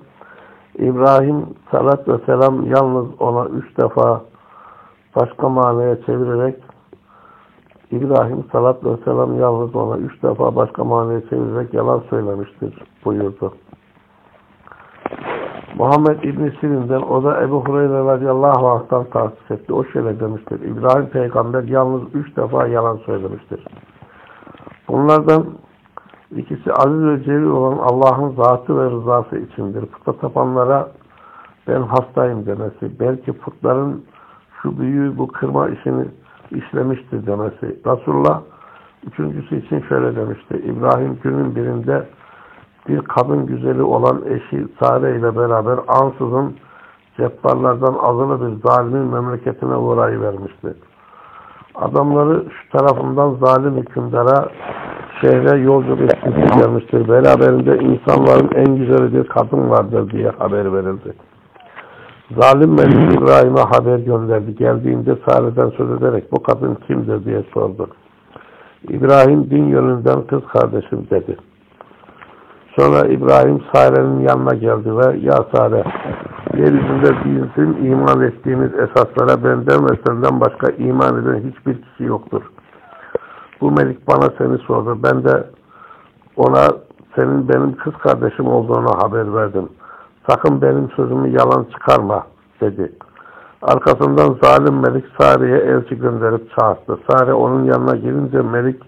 İbrahim salat ve selam yalnız ona üç defa başka manaya çevirerek İbrahim salat ve selam yalnız ona üç defa başka manaya çevirerek yalan söylemiştir buyurdu. Muhammed İbn Sirin'den o da Ebu Hureyre radıyallahu anh'tan tahsis etti. O şöyle demiştir. İbrahim peygamber yalnız üç defa yalan söylemiştir. Bunlardan ikisi aziz ve celil olan Allah'ın zatı ve rızası içindir. Puta tapanlara ben hastayım demesi. Belki putların şu büyüğü bu kırma işini işlemiştir demesi. Resulullah üçüncüsü için şöyle demişti. İbrahim günün birinde bir kadın güzeli olan eşi Sare ile beraber ansızın cebbarlardan azılı bir zalimin memleketine uğrayıvermişti. Adamları şu tarafından zalim hükümdara şehre yolculuk etmesi gelmiştir. Beraberinde insanların en güzeli bir kadın vardır diye haber verildi. Zalim Melik İbrahim'e haber gönderdi. Geldiğinde Sare'den söz ederek bu kadın kimdir diye sordu. İbrahim din yönünden kız kardeşim dedi. Sonra İbrahim Sare'nin yanına geldi ve ya Sare yeryüzünde bizim iman ettiğimiz esaslara benden ve senden başka iman eden hiçbir kişi yoktur. Bu melik bana seni sordu. Ben de ona senin benim kız kardeşim olduğunu haber verdim. Sakın benim sözümü yalan çıkarma dedi. Arkasından zalim Melik Sari'ye elçi gönderip çağırdı. Sari onun yanına gelince Melik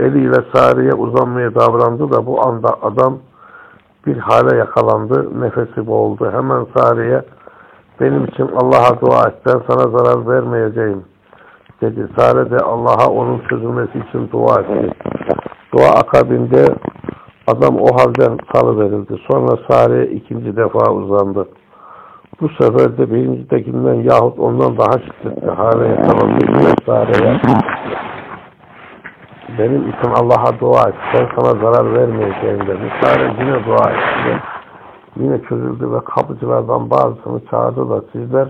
eliyle Sari'ye uzanmaya davrandı da bu anda adam bir hale yakalandı. Nefesi boğuldu. Hemen Sari'ye benim için Allah'a dua et. Ben sana zarar vermeyeceğim dedi. Sare de Allah'a onun çözülmesi için dua etti. Dua akabinde adam o halden salıverildi. Sonra Sare ikinci defa uzandı. Bu sefer de birinci yahut ondan daha şiddetli hale yakalandı. Sare'ye benim için Allah'a dua et. Ben sana zarar vermeyeceğim dedi. Sare yine dua etti. Yine çözüldü ve kapıcılardan bazısını çağırdı da sizler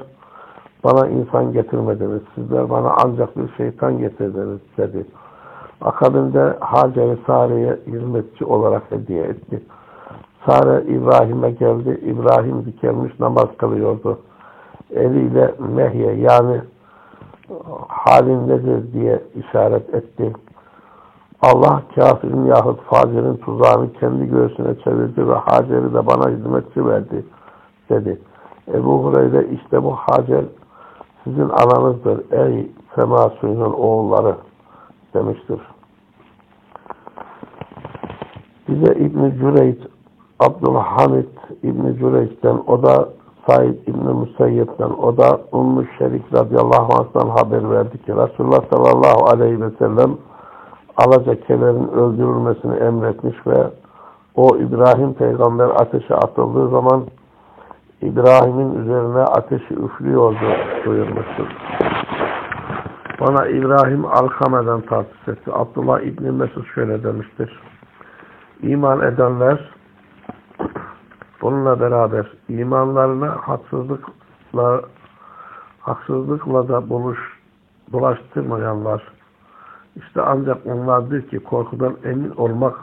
bana insan getirmediniz. Sizler bana ancak bir şeytan getirdiniz dedi. Akabinde Hacer-i Sare'ye hizmetçi olarak hediye etti. Sare İbrahim'e geldi. İbrahim dikelmiş namaz kılıyordu. Eliyle mehye yani halin nedir diye işaret etti. Allah kafirin yahut facirin tuzağını kendi göğsüne çevirdi ve Hacer'i de bana hizmetçi verdi dedi. Ebu Hureyre işte bu Hacer sizin ananızdır ey sema suyunun oğulları demiştir. Bize İbn-i Cüreyt, Abdülhamid İbn-i o da Said İbn-i o da Ummu Şerik radıyallahu anh'tan haber verdi ki Resulullah sallallahu aleyhi ve sellem alacakelerin öldürülmesini emretmiş ve o İbrahim peygamber ateşe atıldığı zaman İbrahim'in üzerine ateşi üflüyordu buyurmuştur. Bana İbrahim Alkame'den tahsis etti. Abdullah İbni Mesud şöyle demiştir. İman edenler bununla beraber imanlarına haksızlıkla haksızlıkla da buluş, bulaştırmayanlar işte ancak onlardır ki korkudan emin olmak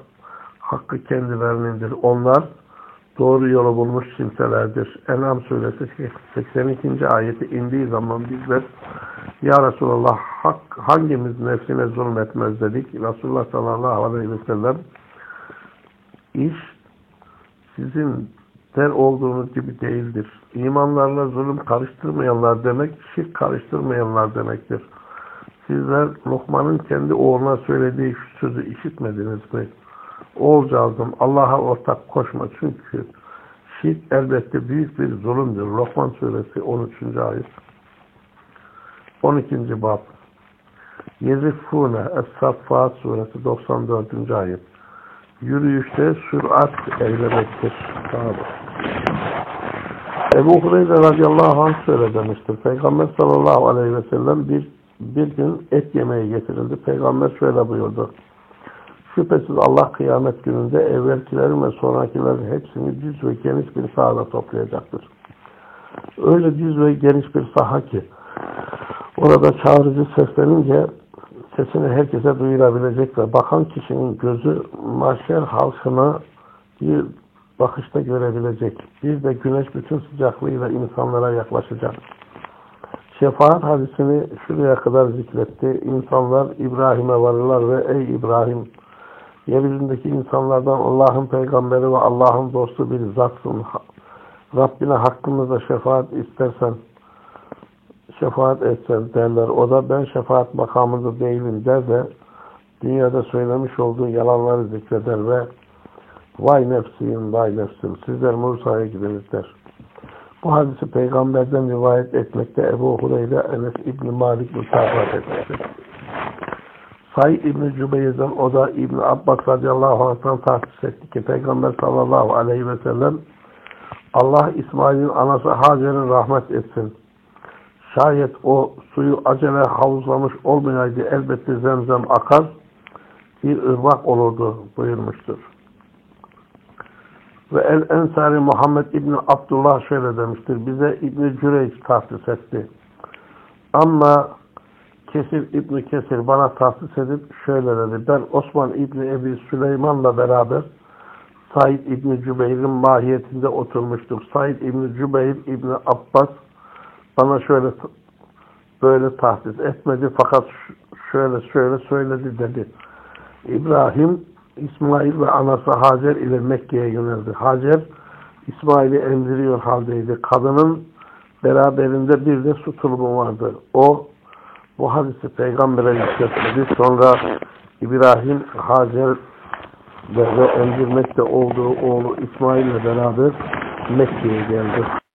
hakkı kendilerinindir. Onlar doğru yolu bulmuş kimselerdir. En'am suresi 82. ayeti indiği zaman bizler Ya Resulallah hak, hangimiz nefsine zulmetmez dedik. Resulullah sallallahu aleyhi ve sellem iş sizin der olduğunuz gibi değildir. İmanlarla zulüm karıştırmayanlar demek, şirk karıştırmayanlar demektir. Sizler Lokman'ın kendi oğluna söylediği şu sözü işitmediniz mi? Oğulcağızım Allah'a ortak koşma çünkü şirk elbette büyük bir zulümdür. Lokman suresi 13. ayet. 12. bab Yezifune Es-Saffat suresi 94. ayet. Yürüyüşte sürat eylemektir. Sahabe. Ebu Hureyre radıyallahu anh şöyle demiştir. Peygamber sallallahu aleyhi ve sellem bir, bir gün et yemeği getirildi. Peygamber şöyle buyurdu. Şüphesiz Allah kıyamet gününde evvelkilerin ve sonrakilerin hepsini düz ve geniş bir sahada toplayacaktır. Öyle düz ve geniş bir saha ki orada çağırıcı seslenince sesini herkese duyurabilecek ve bakan kişinin gözü mahşer halkına bir bakışta görebilecek. Bir de güneş bütün sıcaklığıyla insanlara yaklaşacak. Şefaat hadisini şuraya kadar zikretti. İnsanlar İbrahim'e varırlar ve ey İbrahim yeryüzündeki insanlardan Allah'ın peygamberi ve Allah'ın dostu bir zatsın. Rabbine hakkımızda şefaat istersen şefaat etsen derler. O da ben şefaat makamında değilim der de dünyada söylemiş olduğu yalanları zikreder ve vay nefsiyim vay nefsim sizler Musa'ya gidiniz der. Bu hadisi peygamberden rivayet etmekte Ebu Hureyre Enes İbni Malik müsafahat etmiştir. Said İbni Cübeyr'den o da İbni Abbas radıyallahu anh'tan tahsis etti ki Peygamber sallallahu aleyhi ve sellem Allah İsmail'in anası Hacer'in rahmet etsin. Şayet o suyu acele havuzlamış olmayaydı elbette zemzem akar bir ırmak olurdu buyurmuştur. Ve El Ensari Muhammed İbni Abdullah şöyle demiştir. Bize İbni Cüreyç tahsis etti. Ama Kesir İbni Kesir bana tahsis edip şöyle dedi. Ben Osman İbni Ebi Süleyman'la beraber Said İbni Cübeyr'in mahiyetinde oturmuştuk. Said İbni Cübeyr İbni Abbas bana şöyle böyle tahsis etmedi fakat şöyle şöyle söyledi dedi. İbrahim İsmail ve anası Hacer ile Mekke'ye yöneldi. Hacer İsmail'i emziriyor haldeydi. Kadının beraberinde bir de su tulumu vardı. O bu hadisi peygambere yükseltmedi. Sonra İbrahim Hacer ve, emzirmekte olduğu oğlu İsmail ile beraber Mekke'ye geldi.